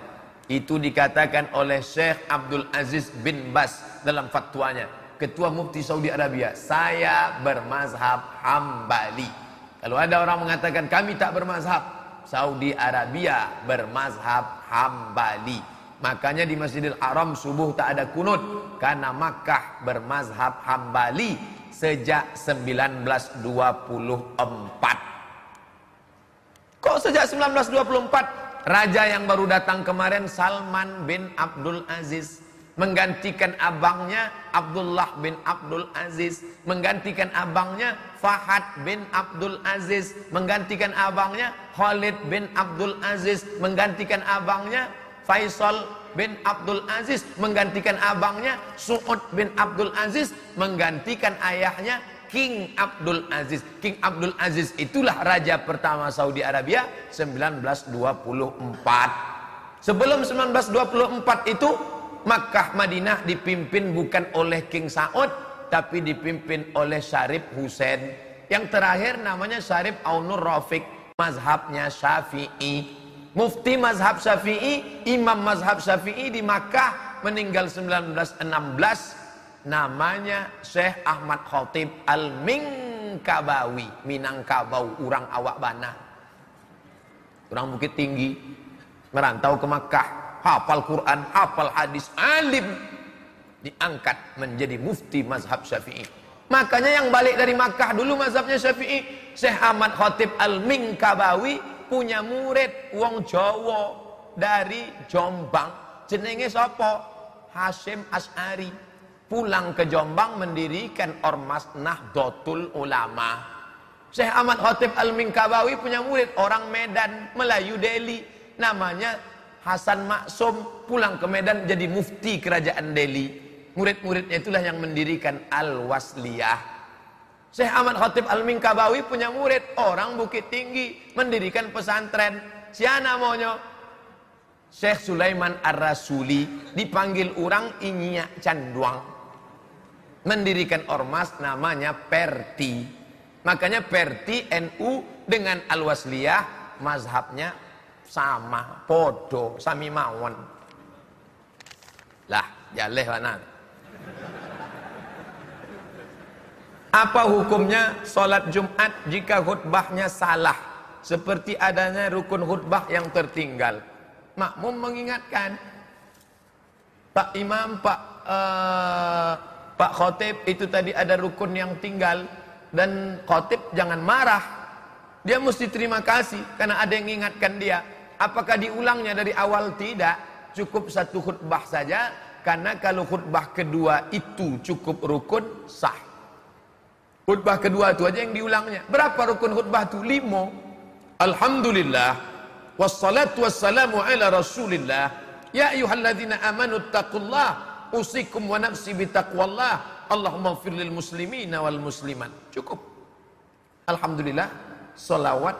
Itu dikatakan oleh Syekh Abdul Aziz bin Bas dalam fatwanya. Ketua Mufti Saudi Arabia, saya bermazhab Hambali. Kalau ada orang mengatakan kami tak bermazhab, Saudi Arabia bermazhab Hambali. Makanya di Masjidil Haram subuh tak ada kunut karena Makkah bermazhab Hambali sejak 1924. Kok sejak 1924? Raja yang baru datang kemarin Salman bin Abdul Aziz. menggantikan abangnya Abdullah bin Abdul Aziz, menggantikan abangnya Fahad bin Abdul Aziz, menggantikan abangnya Khalid bin Abdul Aziz, menggantikan abangnya Faisal bin Abdul Aziz, menggantikan abangnya Suud bin Abdul Aziz, menggantikan ayahnya King Abdul Aziz. King Abdul Aziz itulah raja pertama Saudi Arabia 1924. Sebelum 1924 itu Makkah Madinah dipimpin bukan oleh King Saud tapi dipimpin oleh Syarif Hussein. Yang terakhir namanya Syarif Aunur Rafiq, mazhabnya Syafi'i. Mufti mazhab Syafi'i, imam mazhab Syafi'i di Makkah meninggal 1916 namanya Syekh Ahmad Khatib Al-Mingkabawi, Minangkabau, orang awak bana. Orang Bukit Tinggi merantau ke Makkah hafal Quran, hafal hadis, alim diangkat menjadi mufti mazhab Syafi'i. Makanya yang balik dari Makkah dulu mazhabnya Syafi'i, Syekh Ahmad Khatib Al-Mingkabawi punya murid wong Jawa dari Jombang. Jenenge sapa? Hashim As'ari. Pulang ke Jombang mendirikan Ormas Nahdlatul Ulama. Syekh Ahmad Khatib Al-Mingkabawi punya murid orang Medan, Melayu Delhi. Namanya Hasan Maksum pulang ke Medan jadi mufti kerajaan Delhi. Murid-muridnya itulah yang mendirikan Al-Wasliyah. Syekh Ahmad Khatib Al-Mingkabawi punya murid orang Bukit Tinggi mendirikan pesantren. Siapa namanya? Syekh Sulaiman Ar-Rasuli dipanggil orang Inya Canduang. Mendirikan ormas namanya Perti. Makanya Perti NU dengan Al-Wasliyah mazhabnya sama podo sami mawon lah jaleh mana apa hukumnya solat Jumat jika khutbahnya salah seperti adanya rukun khutbah yang tertinggal makmum mengingatkan Pak Imam Pak uh, Pak Khotib itu tadi ada rukun yang tinggal dan khotib jangan marah dia mesti terima kasih karena ada yang mengingatkan dia Apakah diulangnya dari awal? Tidak. Cukup satu khutbah saja. Karena kalau khutbah kedua itu cukup rukun, sah. Khutbah kedua itu aja yang diulangnya. Berapa rukun khutbah itu? Lima. Alhamdulillah. Wassalatu wassalamu ala rasulillah. Ya ayuhalladzina amanu taqullah. Usikum wa nafsi bitaqwallah. Allahumma firlil muslimina wal musliman. Cukup. Alhamdulillah. Salawat.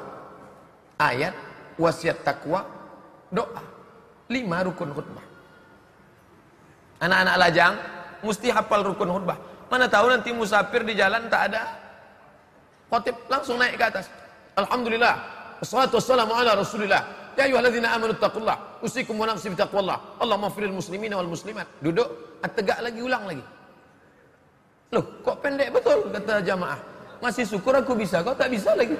Ayat wasiat takwa, doa. Lima rukun khutbah. Anak-anak lajang mesti hafal rukun khutbah. Mana tahu nanti musafir di jalan tak ada khotib langsung naik ke atas. Alhamdulillah. Wassalatu wassalamu ala Rasulillah. Ya ayyuhalladzina amanu taqullah. Usikum wa nafsi bitaqwallah. Allahumma firil muslimin wal muslimat. Duduk, tegak lagi ulang lagi. Loh, kok pendek betul kata jamaah. Masih syukur aku bisa, kau tak bisa lagi.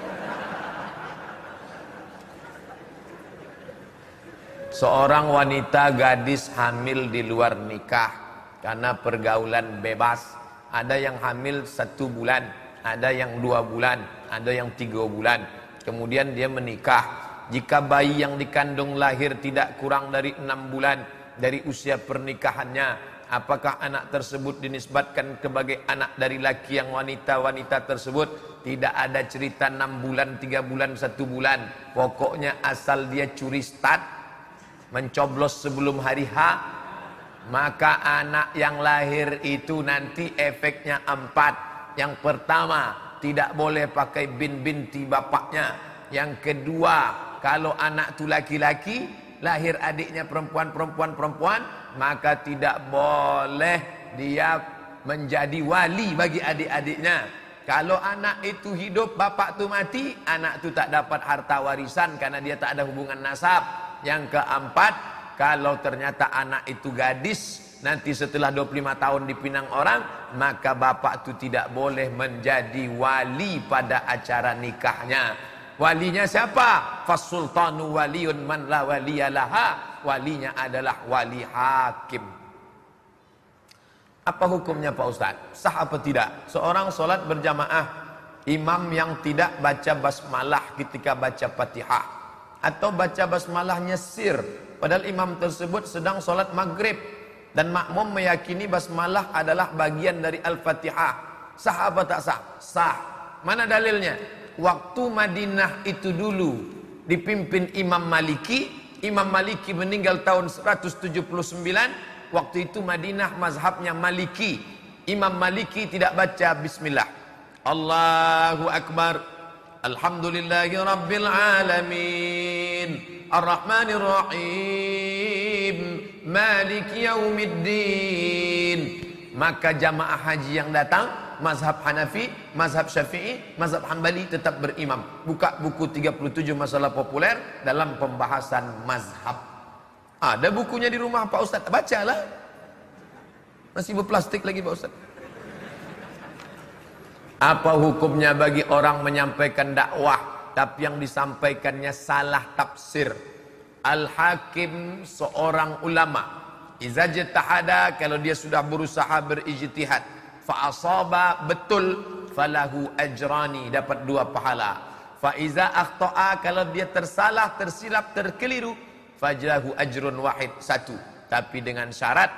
Seorang wanita gadis hamil di luar nikah karena pergaulan bebas. Ada yang hamil satu bulan, ada yang dua bulan, ada yang tiga bulan. Kemudian dia menikah. Jika bayi yang dikandung lahir tidak kurang dari enam bulan dari usia pernikahannya, apakah anak tersebut dinisbatkan sebagai anak dari laki yang wanita-wanita tersebut? Tidak ada cerita enam bulan, tiga bulan, satu bulan. Pokoknya asal dia curi start, mencoblos sebelum hari H maka anak yang lahir itu nanti efeknya empat. Yang pertama tidak boleh pakai bin binti bapaknya. Yang kedua kalau anak itu laki-laki lahir adiknya perempuan-perempuan perempuan maka tidak boleh dia menjadi wali bagi adik-adiknya. Kalau anak itu hidup bapak itu mati anak itu tak dapat harta warisan karena dia tak ada hubungan nasab. Yang keempat, kalau ternyata anak itu gadis, nanti setelah 25 tahun dipinang orang, maka bapak itu tidak boleh menjadi wali pada acara nikahnya. Walinya siapa? Fasultanu waliyun man la waliyalaha. Walinya adalah wali hakim. Apa hukumnya Pak Ustaz? Sah apa tidak? Seorang solat berjamaah, imam yang tidak baca basmalah ketika baca fatihah atau baca basmalah nyesir padahal imam tersebut sedang solat maghrib Dan makmum meyakini basmalah adalah bagian dari Al-Fatihah. Sah apa tak sah? Sah. Mana dalilnya? Waktu Madinah itu dulu dipimpin Imam Maliki. Imam Maliki meninggal tahun 179. Waktu itu Madinah mazhabnya Maliki. Imam Maliki tidak baca Bismillah. Allahu Akbar. Alamin. Ar-Rahmanir Rahim. Malik Yaumiddin. Maka jamaah haji yang datang, mazhab Hanafi, mazhab Syafi'i, mazhab Hambali tetap berimam. Buka buku 37 masalah populer dalam pembahasan mazhab. Ada bukunya di rumah Pak Ustaz, bacalah. Masih berplastik lagi Pak Ustaz. Apa hukumnya bagi orang menyampaikan dakwah tapi yang disampaikannya salah tafsir? Al-Hakim seorang ulama. Iza jatahada kalau dia sudah berusaha berijtihad fa asaba betul falahu ajrani dapat dua pahala. Fa iza akhta'a kalau dia tersalah, tersilap, terkeliru fajlahu ajrun wahid satu. Tapi dengan syarat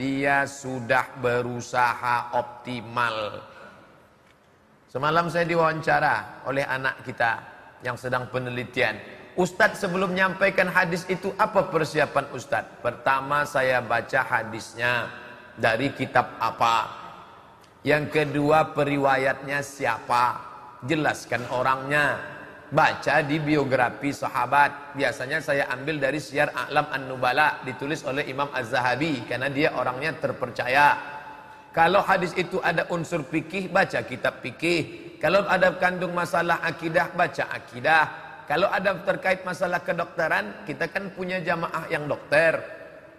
dia sudah berusaha optimal. Semalam saya diwawancara oleh anak kita yang sedang penelitian. Ustadz sebelum menyampaikan hadis itu apa persiapan Ustadz? Pertama saya baca hadisnya dari kitab apa? Yang kedua periwayatnya siapa? Jelaskan orangnya. Baca di biografi sahabat. Biasanya saya ambil dari Syiar A'lam An-Nubala ditulis oleh Imam Az-Zahabi karena dia orangnya terpercaya. Kalau hadis itu ada unsur fikih, baca kitab fikih. Kalau ada kandung masalah akidah, baca akidah. Kalau ada terkait masalah kedokteran, kita kan punya jamaah yang dokter.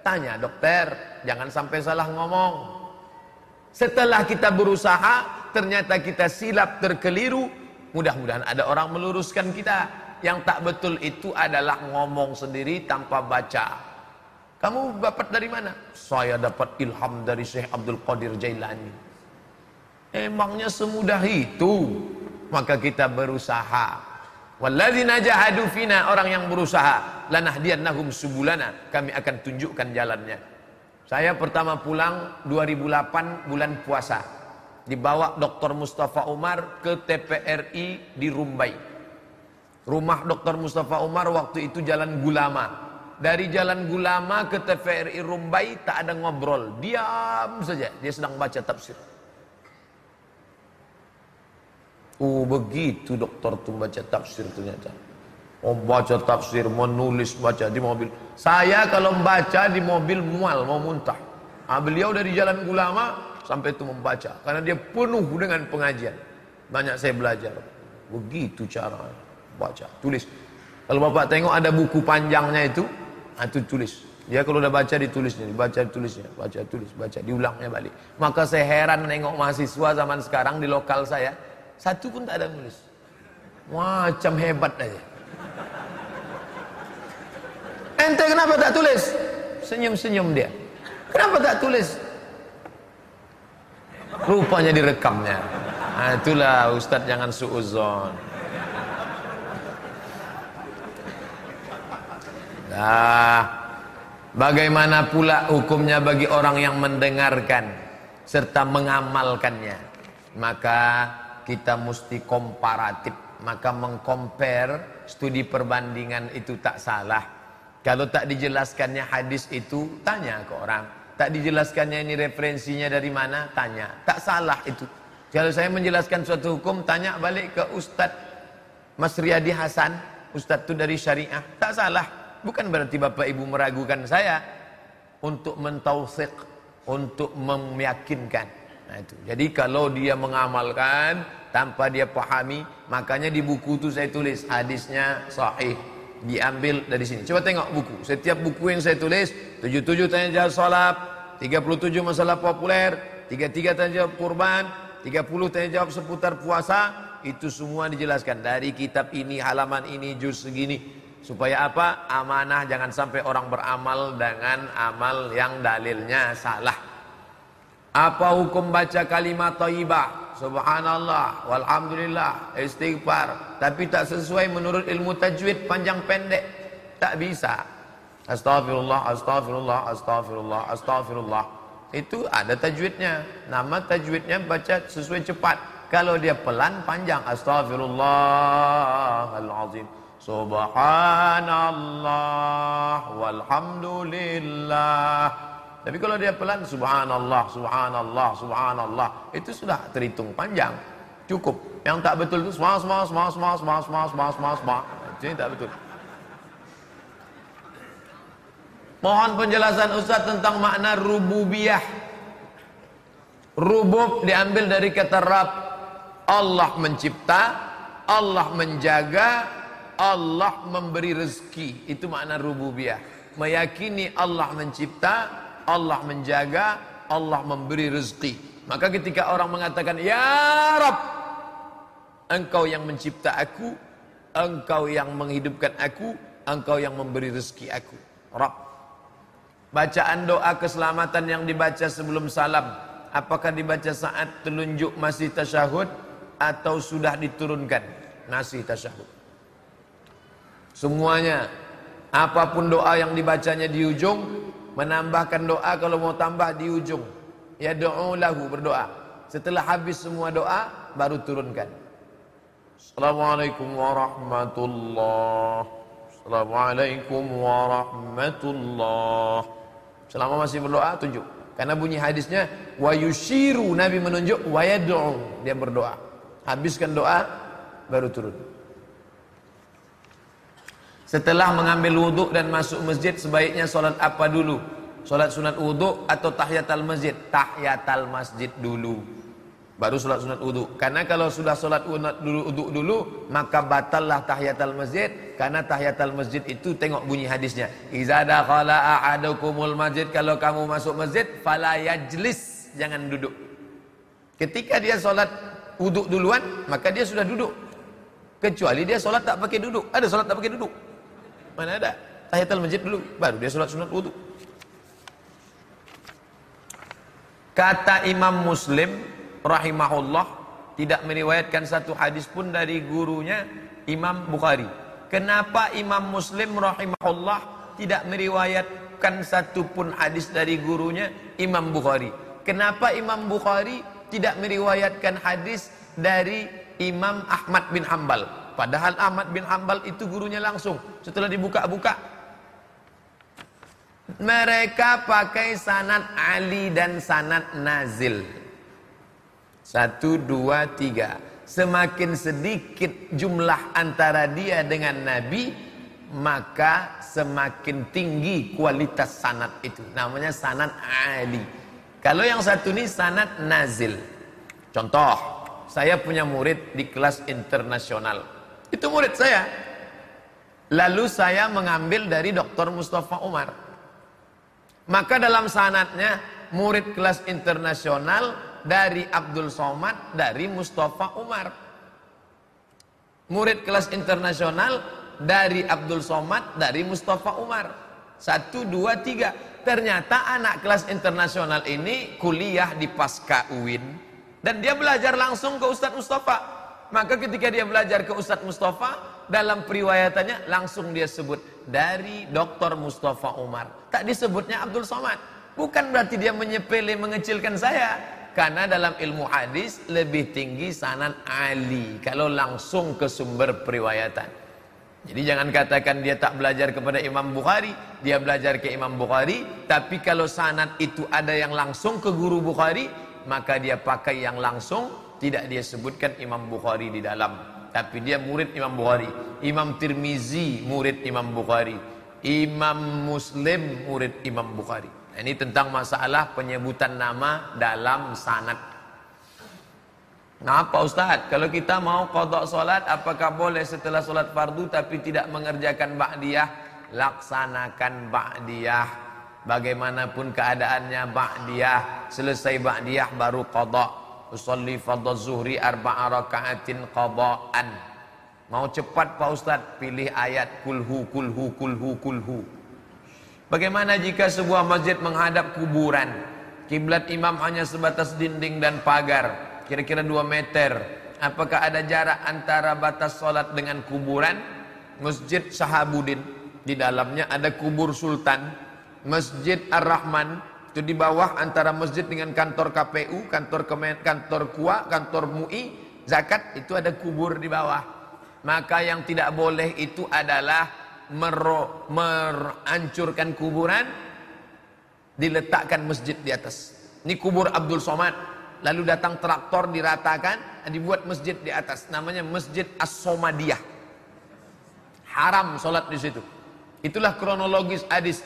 Tanya dokter, jangan sampai salah ngomong. Setelah kita berusaha, ternyata kita silap terkeliru, mudah-mudahan ada orang meluruskan kita. Yang tak betul itu adalah ngomong sendiri tanpa baca. Kamu dapat dari mana? Saya dapat ilham dari Syekh Abdul Qadir Jailani. Emangnya semudah itu? Maka kita berusaha. Walladzina jahadu fina orang yang berusaha lanahdiyannahum subulana kami akan tunjukkan jalannya. Saya pertama pulang 2008 bulan puasa. Dibawa Dr. Mustafa Umar ke TPRI di Rumbai. Rumah Dr. Mustafa Umar waktu itu Jalan Gulama. Dari jalan Gulama ke TVRI Rumbai tak ada ngobrol. Diam saja. Dia sedang baca tafsir. Oh begitu dokter tuh baca tafsir ternyata. Oh baca tafsir, menulis baca di mobil. Saya kalau membaca di mobil mual, mau muntah. Ah, beliau dari jalan Gulama sampai itu membaca. Karena dia penuh dengan pengajian. Banyak saya belajar. Begitu cara baca, tulis. Kalau bapak tengok ada buku panjangnya itu, Itu tulis. Dia kalau udah baca ditulisnya, dibaca ditulisnya, baca tulis, baca diulangnya balik. Maka saya heran nengok mahasiswa zaman sekarang di lokal saya, satu pun tak ada nulis. Macam hebat aja. Ente kenapa tak tulis? Senyum-senyum dia. Kenapa tak tulis? Rupanya direkamnya. Nah, itulah Ustadz jangan suuzon. Nah, bagaimana pula hukumnya bagi orang yang mendengarkan serta mengamalkannya? Maka kita mesti komparatif. Maka mengcompare studi perbandingan itu tak salah. Kalau tak dijelaskannya hadis itu, tanya ke orang. Tak dijelaskannya ini referensinya dari mana, tanya. Tak salah itu. Kalau saya menjelaskan suatu hukum, tanya balik ke Ustadz Mas Riyadi Hasan. Ustadz itu dari syariah. Tak salah. Bukan berarti Bapak Ibu meragukan saya untuk mentausik, untuk meyakinkan. Nah itu. Jadi kalau dia mengamalkan tanpa dia pahami, makanya di buku itu saya tulis hadisnya sahih. Diambil dari sini. Coba tengok buku. Setiap buku yang saya tulis, 77 tanya jawab salat, 37 masalah populer, 33 tanya jawab kurban, 30 tanya jawab seputar puasa, itu semua dijelaskan dari kitab ini, halaman ini, juz segini. Supaya apa? Amanah jangan sampai orang beramal dengan amal yang dalilnya salah. Apa hukum baca kalimat thayyibah? Subhanallah, walhamdulillah, istighfar. Tapi tak sesuai menurut ilmu tajwid panjang pendek. Tak bisa. Astaghfirullah, astaghfirullah, astaghfirullah, astaghfirullah. Itu ada tajwidnya. Nama tajwidnya baca sesuai cepat. Kalau dia pelan panjang astaghfirullahalazim. Subhanallah walhamdulillah. Tapi kalau dia pelan subhanallah, subhanallah, subhanallah, itu sudah terhitung panjang. Cukup. Yang tak betul itu semua semua semua semua semua semua semua semua semua. Itu tak betul. Mohon penjelasan Ustaz tentang makna rububiyah. Rubub diambil dari kata Rab. Allah mencipta, Allah menjaga, Allah memberi rezeki. Itu makna rububiyah. Meyakini Allah mencipta, Allah menjaga, Allah memberi rezeki. Maka ketika orang mengatakan, Ya Rab, Engkau yang mencipta aku, Engkau yang menghidupkan aku, Engkau yang memberi rezeki aku. Rab. Bacaan doa keselamatan yang dibaca sebelum salam Apakah dibaca saat telunjuk masih tasyahud Atau sudah diturunkan Masih tasyahud Semuanya Apa pun doa yang dibacanya di ujung Menambahkan doa kalau mau tambah di ujung Ya lahu berdoa Setelah habis semua doa Baru turunkan Assalamualaikum warahmatullahi Assalamualaikum warahmatullahi Selama masih berdoa tunjuk. Karena bunyi hadisnya wa yushiru Nabi menunjuk wa yad'u dia berdoa. Habiskan doa baru turun. Setelah mengambil wudhu dan masuk masjid sebaiknya solat apa dulu? Solat sunat wudhu atau tahiyatul masjid? Tahiyatul masjid dulu baru sholat sunat wudhu. Karena kalau sudah sholat dulu wudhu dulu, maka batallah tahiyatul masjid. Karena tahiyatul masjid itu tengok bunyi hadisnya. Iza dakhala ahadukumul masjid kalau kamu masuk masjid, fala yajlis, jangan duduk. Ketika dia sholat wudhu duluan, maka dia sudah duduk. Kecuali dia sholat tak pakai duduk. Ada sholat tak pakai duduk? Mana ada? Tahiyatul masjid dulu, baru dia sholat sunat wudhu. Kata Imam Muslim rahimahullah tidak meriwayatkan satu hadis pun dari gurunya Imam Bukhari. Kenapa Imam Muslim rahimahullah tidak meriwayatkan satu pun hadis dari gurunya Imam Bukhari? Kenapa Imam Bukhari tidak meriwayatkan hadis dari Imam Ahmad bin Hambal? Padahal Ahmad bin Hambal itu gurunya langsung. Setelah dibuka-buka, mereka pakai sanad Ali dan sanad Nazil. Satu, dua, tiga. Semakin sedikit jumlah antara dia dengan Nabi, maka semakin tinggi kualitas sanat itu. Namanya sanat Ali. Kalau yang satu ini sanat nazil. Contoh, saya punya murid di kelas internasional. Itu murid saya. Lalu saya mengambil dari Dr. Mustafa Umar. Maka dalam sanatnya, murid kelas internasional dari Abdul Somad, dari Mustafa Umar. Murid kelas internasional dari Abdul Somad, dari Mustafa Umar. Satu, dua, tiga. Ternyata anak kelas internasional ini kuliah di Pasca UIN. Dan dia belajar langsung ke Ustadz Mustafa. Maka ketika dia belajar ke Ustadz Mustafa, dalam periwayatannya langsung dia sebut dari Dr. Mustafa Umar. Tak disebutnya Abdul Somad. Bukan berarti dia menyepele mengecilkan saya. Karena dalam ilmu hadis lebih tinggi sanad Ali kalau langsung ke sumber periwayatan. Jadi jangan katakan dia tak belajar kepada Imam Bukhari, dia belajar ke Imam Bukhari, tapi kalau sanad itu ada yang langsung ke guru Bukhari, maka dia pakai yang langsung, tidak dia sebutkan Imam Bukhari di dalam. Tapi dia murid Imam Bukhari. Imam Tirmizi murid Imam Bukhari. Imam Muslim murid Imam Bukhari. Ini tentang masalah penyebutan nama dalam sanad. Kenapa Ustaz? Kalau kita mau kodok solat, apakah boleh setelah solat fardu tapi tidak mengerjakan ba'diyah? Laksanakan ba'diyah. Bagaimanapun keadaannya ba'diyah. Selesai ba'diyah baru kodok. Usalli fadl zuhri arba'a raka'atin qada'an. Mau cepat Pak Ustaz? Pilih ayat kulhu kulhu kulhu kulhu. Bagaimana jika sebuah masjid menghadap kuburan? Kiblat imam hanya sebatas dinding dan pagar, kira-kira 2 meter. Apakah ada jarak antara batas solat dengan kuburan? Masjid Sahabudin. Di dalamnya ada kubur sultan, Masjid Ar-Rahman, itu di bawah antara masjid dengan kantor KPU, kantor Kemen, kantor KUA, kantor MUI, zakat itu ada kubur di bawah. Maka yang tidak boleh itu adalah mero, merancurkan kuburan, diletakkan masjid di atas. Ini kubur Abdul Somad. Lalu datang traktor diratakan, dibuat masjid di atas. Namanya Masjid As-Somadiyah. Haram solat di situ. Itulah kronologis hadis.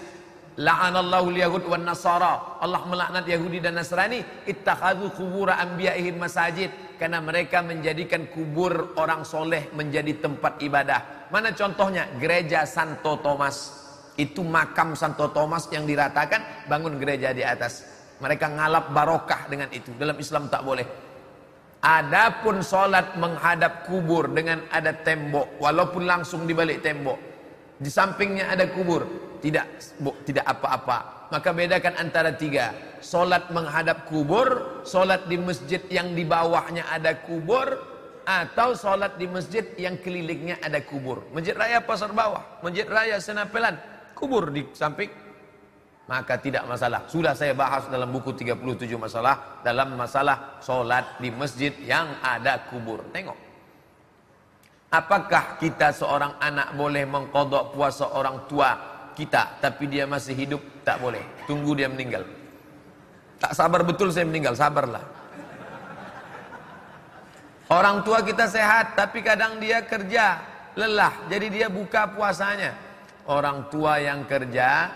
La'anallahu yahud wan nasara. Allah melaknat Yahudi dan Nasrani. Ittakhadhu kubura anbiya'ihim masajid. Karena mereka menjadikan kubur orang soleh menjadi tempat ibadah. Mana contohnya? Gereja Santo Thomas. Itu makam Santo Thomas yang diratakan bangun gereja di atas. Mereka ngalap barokah dengan itu. Dalam Islam tak boleh. Adapun solat menghadap kubur dengan ada tembok. Walaupun langsung di balik tembok. Di sampingnya ada kubur tidak tidak apa-apa. Maka bedakan antara tiga. Solat menghadap kubur, solat di masjid yang di bawahnya ada kubur, atau solat di masjid yang kelilingnya ada kubur. Masjid raya pasar bawah, masjid raya senapelan, kubur di samping. Maka tidak masalah. Sudah saya bahas dalam buku 37 masalah. Dalam masalah solat di masjid yang ada kubur. Tengok. Apakah kita seorang anak boleh mengkodok puasa orang tua kita tapi dia masih hidup tak boleh. Tunggu dia meninggal. Tak sabar betul saya meninggal sabarlah. Orang tua kita sehat tapi kadang dia kerja lelah. Jadi dia buka puasanya. Orang tua yang kerja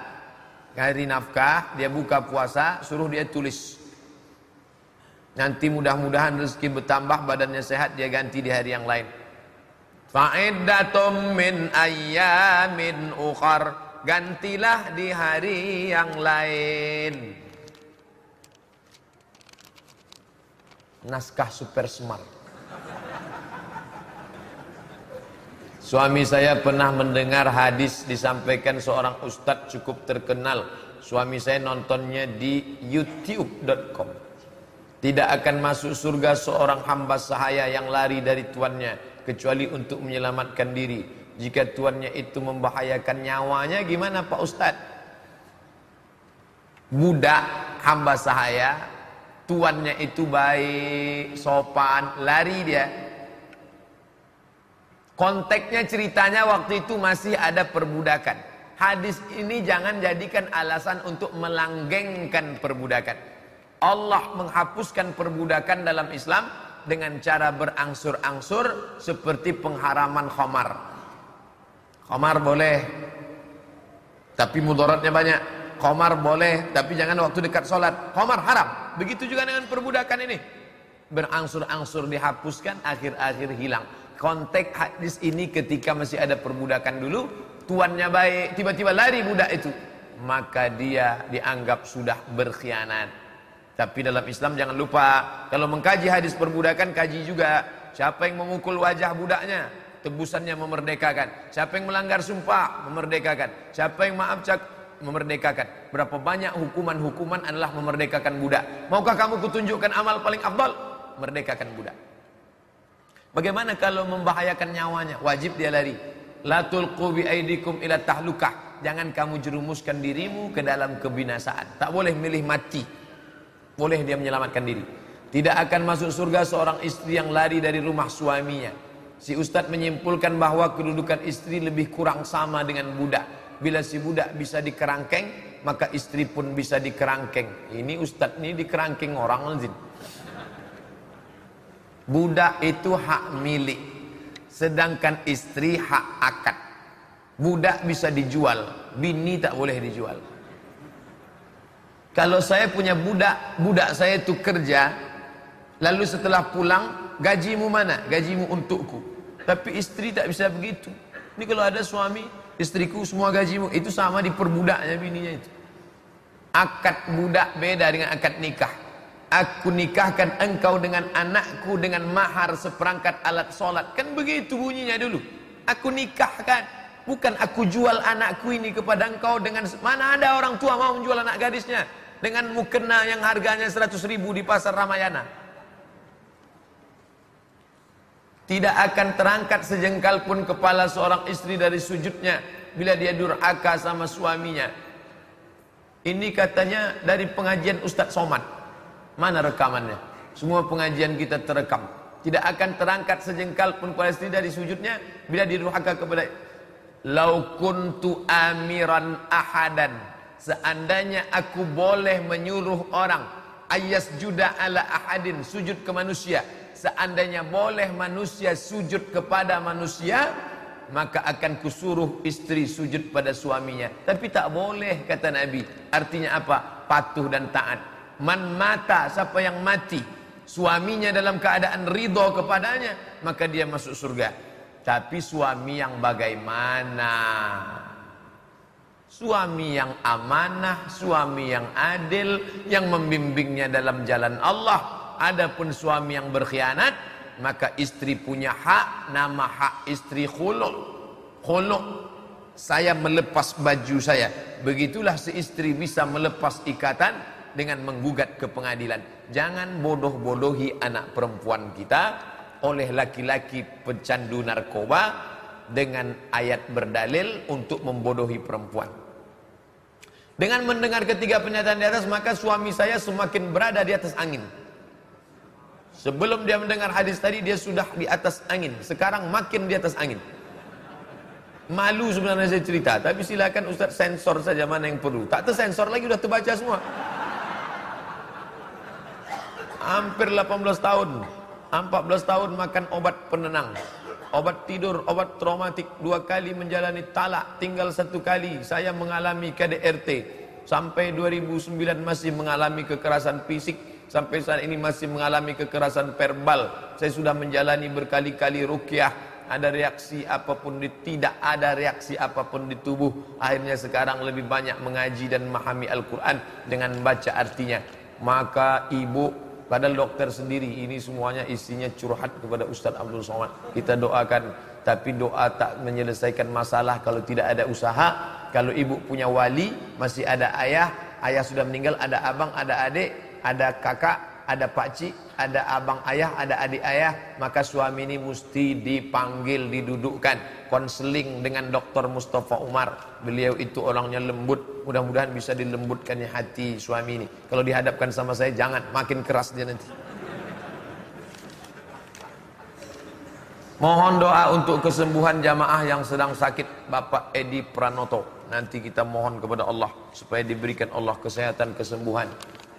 hari nafkah dia buka puasa suruh dia tulis. Nanti mudah-mudahan rezeki bertambah badannya sehat dia ganti di hari yang lain. Fa'iddatum min ayyamin ukhar gantilah di hari yang lain. Naskah super smart. Suami saya pernah mendengar hadis disampaikan seorang ustadz cukup terkenal. Suami saya nontonnya di youtube.com. Tidak akan masuk surga seorang hamba sahaya yang lari dari tuannya kecuali untuk menyelamatkan diri jika tuannya itu membahayakan nyawanya gimana Pak Ustadz? Budak hamba sahaya, tuannya itu baik, sopan, lari dia. Konteksnya ceritanya waktu itu masih ada perbudakan. Hadis ini jangan jadikan alasan untuk melanggengkan perbudakan. Allah menghapuskan perbudakan dalam Islam dengan cara berangsur-angsur seperti pengharaman khamar. Komar boleh. Tapi mudaratnya banyak. Komar boleh Tapi jangan waktu dekat sholat. Komar haram. Begitu juga dengan perbudakan ini. Berangsur-angsur dihapuskan Akhir-akhir hilang. Konteks hadis ini ketika masih ada perbudakan dulu Tuannya baik Tiba-tiba lari budak itu. Maka dia dianggap sudah berkhianat. Tapi dalam Islam jangan lupa Kalau mengkaji hadis perbudakan Kaji juga. Siapa yang memukul wajah budaknya tebusannya memerdekakan. Siapa yang melanggar sumpah, memerdekakan. Siapa yang maaf cak, memerdekakan. Berapa banyak hukuman-hukuman adalah memerdekakan budak. Maukah kamu kutunjukkan amal paling afdal? Merdekakan budak. Bagaimana kalau membahayakan nyawanya? Wajib dia lari. La tulqu bi aidikum ila tahlukah. Jangan kamu jerumuskan dirimu ke dalam kebinasaan. Tak boleh milih mati. Boleh dia menyelamatkan diri. Tidak akan masuk surga seorang istri yang lari dari rumah suaminya. Si ustaz menyimpulkan bahwa kedudukan istri lebih kurang sama dengan budak. Bila si budak bisa dikerangkeng, maka istri pun bisa dikerangkeng. Ini ustaz ini dikerangkeng orang lazim. Budak itu hak milik. Sedangkan istri hak akad. Budak bisa dijual, bini tak boleh dijual. Kalau saya punya budak, budak saya itu kerja, lalu setelah pulang gajimu mana? Gajimu untukku. Tapi istri tak bisa begitu. Ini kalau ada suami, istriku semua gajimu. Itu sama diperbudaknya bininya itu. Akad budak beda dengan akad nikah. Aku nikahkan engkau dengan anakku dengan mahar seperangkat alat solat. Kan begitu bunyinya dulu. Aku nikahkan. Bukan aku jual anakku ini kepada engkau dengan... Mana ada orang tua mau menjual anak gadisnya. Dengan mukena yang harganya 100 ribu di pasar Ramayana. Tidak akan terangkat sejengkal pun kepala seorang istri dari sujudnya bila dia durhaka sama suaminya. Ini katanya dari pengajian Ustadz Somad. Mana rekamannya? Semua pengajian kita terekam. Tidak akan terangkat sejengkal pun pada istri dari sujudnya bila dirhaka kepada Lau kuntu amiran ahadan Seandainya aku boleh menyuruh orang Ayas juda ala ahadin Sujud ke manusia Seandainya boleh manusia sujud kepada manusia Maka akan kusuruh istri sujud pada suaminya Tapi tak boleh kata Nabi Artinya apa? Patuh dan taat Man mata siapa yang mati Suaminya dalam keadaan ridho kepadanya Maka dia masuk surga tapi suami yang bagaimana? Suami yang amanah, suami yang adil, yang membimbingnya dalam jalan Allah. Adapun suami yang berkhianat, maka istri punya hak, nama hak istri khuluk. Khuluk, saya melepas baju saya. Begitulah seistri bisa melepas ikatan dengan menggugat ke pengadilan. Jangan bodoh-bodohi anak perempuan kita oleh laki-laki pecandu narkoba dengan ayat berdalil untuk membodohi perempuan. Dengan mendengar ketiga pernyataan di atas maka suami saya semakin berada di atas angin. Sebelum dia mendengar hadis tadi dia sudah di atas angin. Sekarang makin di atas angin. Malu sebenarnya saya cerita, tapi silakan Ustaz sensor saja mana yang perlu. Tak tersensor lagi sudah terbaca semua. Hampir 18 tahun 14 tahun makan obat penenang Obat tidur, obat traumatik Dua kali menjalani talak Tinggal satu kali Saya mengalami KDRT Sampai 2009 masih mengalami kekerasan fisik Sampai saat ini masih mengalami kekerasan verbal Saya sudah menjalani berkali-kali rukyah ada reaksi apa pun di, tidak ada reaksi apa pun di tubuh akhirnya sekarang lebih banyak mengaji dan memahami Al-Quran dengan baca artinya maka ibu Padahal dokter sendiri ini semuanya isinya curhat kepada Ustaz Abdul Somad. Kita doakan tapi doa tak menyelesaikan masalah kalau tidak ada usaha. Kalau ibu punya wali, masih ada ayah, ayah sudah meninggal, ada abang, ada adik, ada kakak, ada pakcik, ada abang ayah, ada adik ayah, maka suami ini mesti dipanggil, didudukkan, konseling dengan Dr. Mustafa Umar. Beliau itu orangnya lembut, mudah-mudahan bisa dilembutkannya hati suami ini. Kalau dihadapkan sama saya, jangan, makin keras dia nanti. Mohon doa untuk kesembuhan jamaah yang sedang sakit Bapak Edi Pranoto. Nanti kita mohon kepada Allah supaya diberikan Allah kesehatan kesembuhan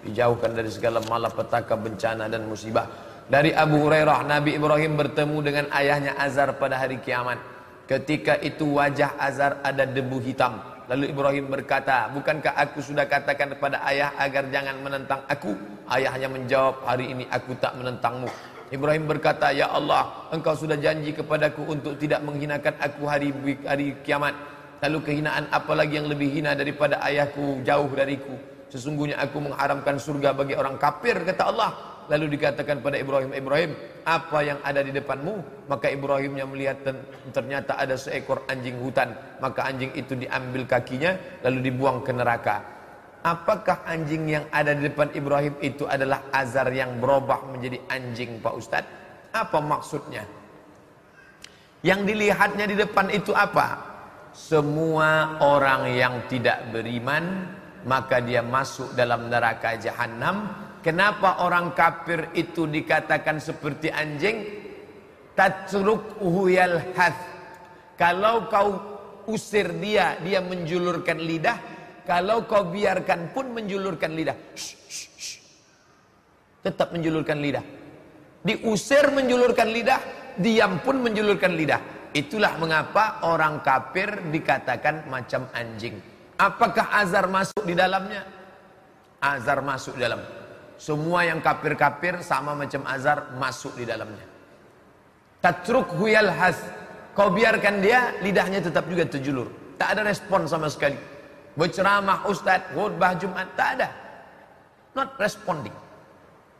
dijauhkan dari segala malapetaka bencana dan musibah. Dari Abu Hurairah Nabi Ibrahim bertemu dengan ayahnya Azar pada hari kiamat. Ketika itu wajah Azar ada debu hitam. Lalu Ibrahim berkata bukankah aku sudah katakan kepada ayah agar jangan menentang aku? Ayahnya menjawab hari ini aku tak menentangmu. Ibrahim berkata ya Allah engkau sudah janji kepadaku untuk tidak menghinakan aku hari hari kiamat. Lalu kehinaan apa lagi yang lebih hina daripada ayahku jauh dariku Sesungguhnya aku mengharamkan surga bagi orang kafir kata Allah. Lalu dikatakan pada Ibrahim, Ibrahim, apa yang ada di depanmu? Maka Ibrahimnya melihat ternyata ada seekor anjing hutan. Maka anjing itu diambil kakinya lalu dibuang ke neraka. Apakah anjing yang ada di depan Ibrahim itu adalah azar yang berubah menjadi anjing Pak Ustadz? Apa maksudnya? Yang dilihatnya di depan itu apa? Semua orang yang tidak beriman maka dia masuk dalam neraka jahanam. Kenapa orang kafir itu dikatakan seperti anjing? Tatrukhu yalhath. Kalau kau usir dia, dia menjulurkan lidah. Kalau kau biarkan pun menjulurkan lidah. Tetap menjulurkan lidah. Diusir menjulurkan lidah, diam pun menjulurkan lidah. Itulah mengapa orang kafir dikatakan macam anjing. Apakah azar masuk di dalamnya? Azar masuk di dalam. Semua yang kafir-kafir sama macam azar masuk di dalamnya. Tatruk huyal has. Kau biarkan dia, lidahnya tetap juga terjulur. Tak ada respon sama sekali. Berceramah ustaz, khutbah Jumat, tak ada. Not responding.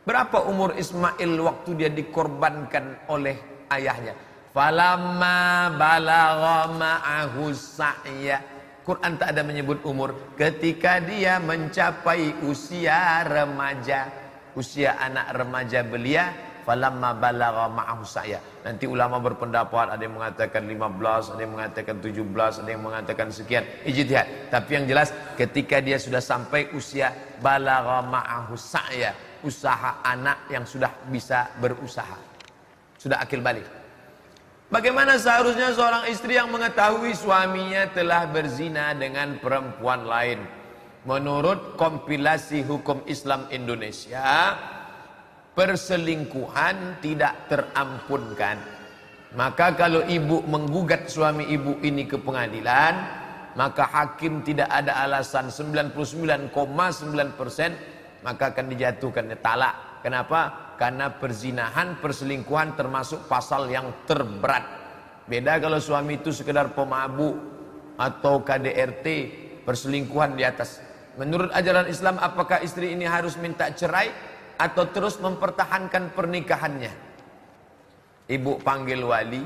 Berapa umur Ismail waktu dia dikorbankan oleh ayahnya? Falamma balagha ma'ahu sa'ya Quran tak ada menyebut umur ketika dia mencapai usia remaja usia anak remaja belia falamma balagha ma'ahu saya. Nanti ulama berpendapat ada yang mengatakan 15, ada yang mengatakan 17, ada yang mengatakan sekian. Ijtihad. Tapi yang jelas ketika dia sudah sampai usia balagha ma'ahu saya, usaha anak yang sudah bisa berusaha. Sudah akil balik. Bagaimana seharusnya seorang istri yang mengetahui suaminya telah berzina dengan perempuan lain? Menurut kompilasi hukum Islam Indonesia, perselingkuhan tidak terampunkan. Maka kalau ibu menggugat suami ibu ini ke pengadilan, maka hakim tidak ada alasan 99,9% maka akan dijatuhkan talak. Kenapa? Karena perzinahan, perselingkuhan termasuk pasal yang terberat. Beda kalau suami itu sekedar pemabuk atau KDRT, perselingkuhan di atas. Menurut ajaran Islam apakah istri ini harus minta cerai? atau terus mempertahankan pernikahannya. Ibu panggil wali,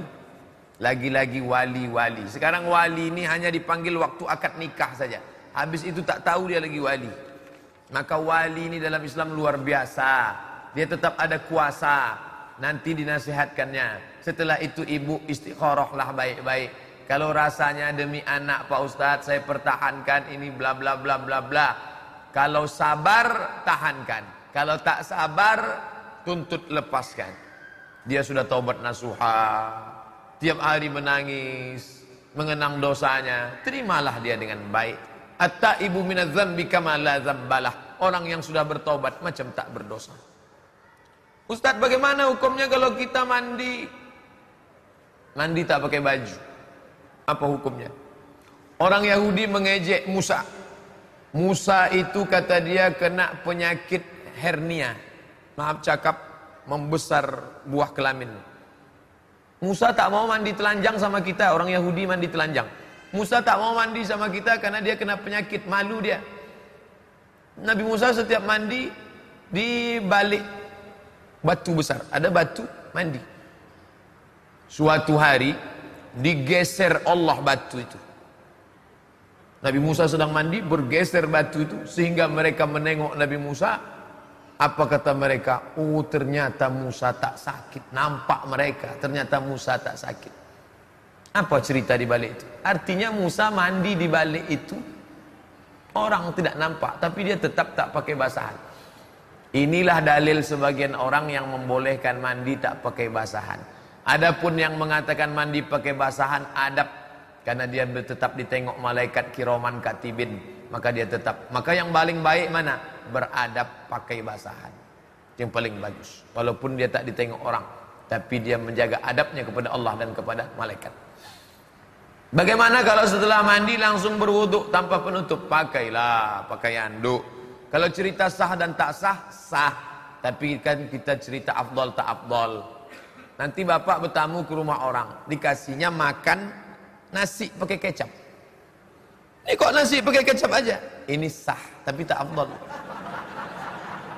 lagi-lagi wali-wali. Sekarang wali ini hanya dipanggil waktu akad nikah saja. Habis itu tak tahu dia lagi wali. Maka wali ini dalam Islam luar biasa. Dia tetap ada kuasa. Nanti dinasihatkannya. Setelah itu ibu istikharahlah baik-baik. Kalau rasanya demi anak Pak Ustadz saya pertahankan ini bla bla bla bla bla. Kalau sabar tahankan. Kalau tak sabar, tuntut lepaskan. Dia sudah taubat nasuha, tiap hari menangis, mengenang dosanya, terimalah dia dengan baik. Atta ibu minadzambi kama la zambalah. Orang yang sudah bertobat macam tak berdosa. Ustadz bagaimana hukumnya kalau kita mandi Mandi tak pakai baju Apa hukumnya? Orang Yahudi mengejek Musa Musa itu kata dia kena penyakit hernia. Maaf cakap membesar buah kelamin. Musa tak mau mandi telanjang sama kita, orang Yahudi mandi telanjang. Musa tak mau mandi sama kita karena dia kena penyakit malu dia. Nabi Musa setiap mandi di balik batu besar, ada batu mandi. Suatu hari digeser Allah batu itu. Nabi Musa sedang mandi bergeser batu itu sehingga mereka menengok Nabi Musa apa kata mereka? Oh ternyata Musa tak sakit. Nampak mereka ternyata Musa tak sakit. Apa cerita di balik itu? Artinya Musa mandi di balik itu. Orang tidak nampak tapi dia tetap tak pakai basahan. Inilah dalil sebagian orang yang membolehkan mandi tak pakai basahan. Adapun yang mengatakan mandi pakai basahan adab. Karena dia tetap ditengok malaikat kiroman katibin maka dia tetap. Maka yang paling baik mana? Beradab pakai basahan. Yang paling bagus. Walaupun dia tak ditengok orang. Tapi dia menjaga adabnya kepada Allah dan kepada malaikat. Bagaimana kalau setelah mandi langsung berwuduk tanpa penutup? Pakailah pakaian anduk kalau cerita sah dan tak sah sah tapi kan kita cerita afdol tak afdol nanti bapak bertamu ke rumah orang dikasihnya makan nasi pakai kecap ini kok nasi pakai kecap aja? Ini sah, tapi tak afdol.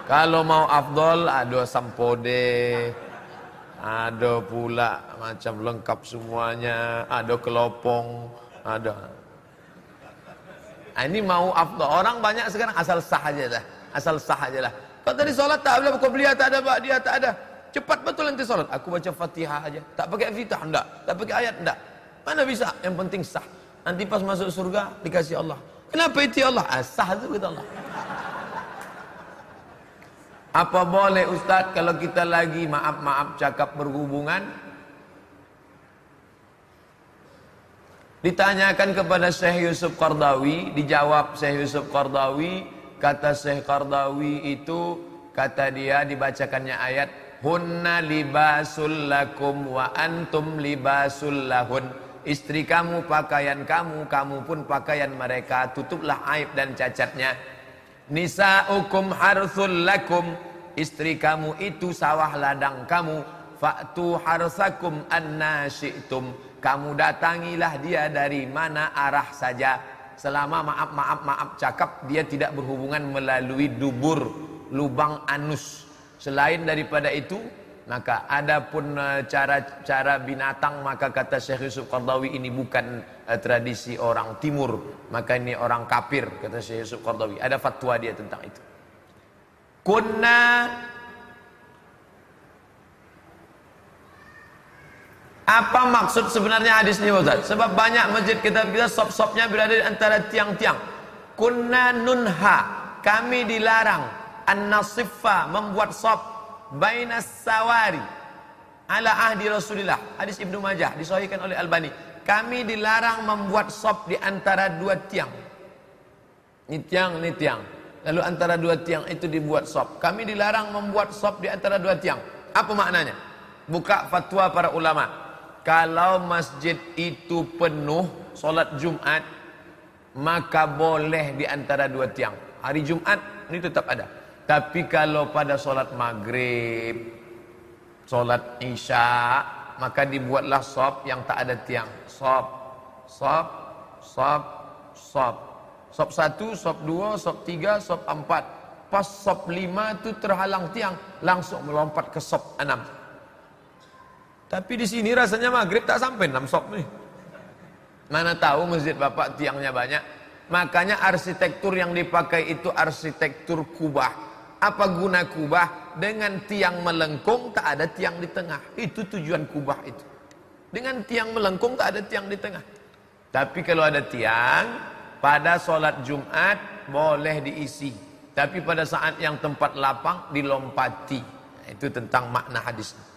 Kalau mau afdol, ada sampode, ada pula macam lengkap semuanya, ada kelopong, ada. Nah, ini mau afdol. Orang banyak sekarang asal sah aja dah. Asal sah aja lah. Kau tadi sholat tak ada, kau beli tak ada, dia tak ada. Cepat betul nanti sholat. Aku baca fatihah aja. Tak pakai fitah, enggak. Tak pakai ayat, enggak. Mana bisa? Yang penting sah. Nanti pas masuk surga dikasih Allah. Kenapa itu Allah? Asah itu kata Allah. Apa boleh Ustaz kalau kita lagi maaf-maaf cakap berhubungan? Ditanyakan kepada Syekh Yusuf Qardawi, dijawab Syekh Yusuf Qardawi, kata Syekh Qardawi itu kata dia dibacakannya ayat hunna libasul lakum wa antum libasul lahun istri kamu pakaian kamu, kamu pun pakaian mereka, tutuplah aib dan cacatnya. Nisa'ukum harthul lakum, istri kamu itu sawah ladang kamu, fa'tu harsakum anna syi'tum. Kamu datangilah dia dari mana arah saja. Selama maaf maaf maaf cakap dia tidak berhubungan melalui dubur lubang anus. Selain daripada itu Maka adapun cara-cara eh, binatang maka kata Syekh Yusuf Qardawi ini bukan uh, tradisi orang timur, maka ini orang kafir kata Syekh Yusuf Qardawi. Ada fatwa dia tentang itu. Kunna Apa maksud sebenarnya hadis ini Ustaz? Sebab banyak masjid kita kita sop-sopnya berada di antara tiang-tiang. Kunna nunha. Kami dilarang an-nasiffa membuat sop bainas sawari ala ahdi Rasulillah. Hadis Ibnu Majah disahihkan oleh Albani. Kami dilarang membuat sop di antara dua tiang. Ini tiang, ini tiang. Lalu antara dua tiang itu dibuat sop. Kami dilarang membuat sop di antara dua tiang. Apa maknanya? Buka fatwa para ulama. Kalau masjid itu penuh solat Jumat maka boleh di antara dua tiang. Hari Jumat ini tetap ada. Tapi kalau pada solat maghrib, solat isya, maka dibuatlah sop yang tak ada tiang. Sop, sop, sop, sop. Sop satu, sop dua, sop tiga, sop empat. Pas sop lima itu terhalang tiang, langsung melompat ke sop enam. Tapi di sini rasanya maghrib tak sampai enam sop nih. Mana tahu masjid bapak tiangnya banyak. Makanya arsitektur yang dipakai itu arsitektur kubah. Apa guna kubah? Dengan tiang melengkung tak ada tiang di tengah. Itu tujuan kubah itu. Dengan tiang melengkung tak ada tiang di tengah. Tapi kalau ada tiang, pada sholat Jumat boleh diisi. Tapi pada saat yang tempat lapang dilompati. Itu tentang makna hadisnya.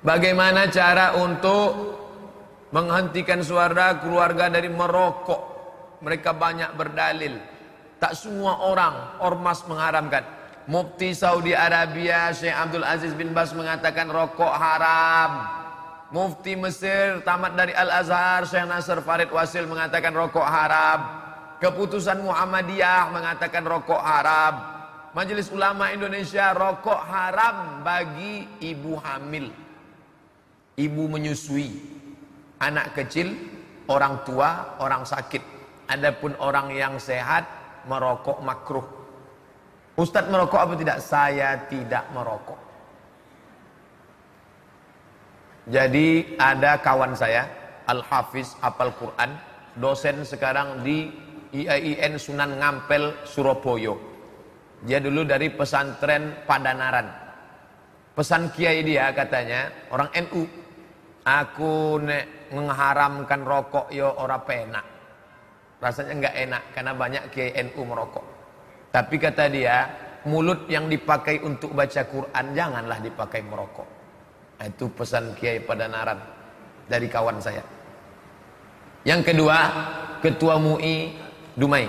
Bagaimana cara untuk menghentikan suara keluarga dari merokok? Mereka banyak berdalil. Tak semua orang ormas mengharamkan. Mufti Saudi Arabia Syekh Abdul Aziz bin Bas mengatakan rokok haram. Mufti Mesir tamat dari Al-Azhar Syekh Nasr Farid Wasil mengatakan rokok haram. Keputusan Muhammadiyah mengatakan rokok haram. Majelis Ulama Indonesia rokok haram bagi ibu hamil ibu menyusui, anak kecil, orang tua, orang sakit. Adapun orang yang sehat merokok makruh. Ustadz merokok apa tidak? Saya tidak merokok. Jadi ada kawan saya, Al-Hafiz Apal Quran, dosen sekarang di IAIN Sunan Ngampel, Surabaya. Dia dulu dari pesantren Padanaran. Pesan kiai dia katanya, orang NU, Aku nek mengharamkan rokok yo ora penak. Rasanya enggak enak karena banyak kiai NU merokok. Tapi kata dia, mulut yang dipakai untuk baca Quran janganlah dipakai merokok. Nah, itu pesan kiai pada naran dari kawan saya. Yang kedua, ketua MUI Dumai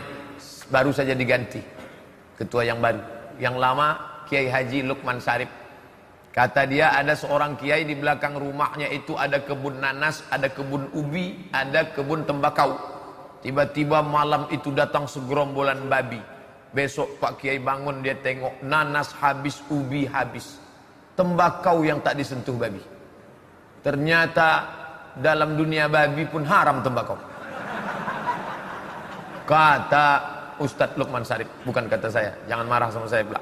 baru saja diganti. Ketua yang baru. Yang lama Kiai Haji Lukman Sarip Kata dia ada seorang kiai di belakang rumahnya itu ada kebun nanas, ada kebun ubi, ada kebun tembakau. Tiba-tiba malam itu datang segerombolan babi. Besok Pak Kiai bangun dia tengok nanas habis, ubi habis. Tembakau yang tak disentuh babi. Ternyata dalam dunia babi pun haram tembakau. Kata Ustadz Lukman Sarif, bukan kata saya. Jangan marah sama saya pula.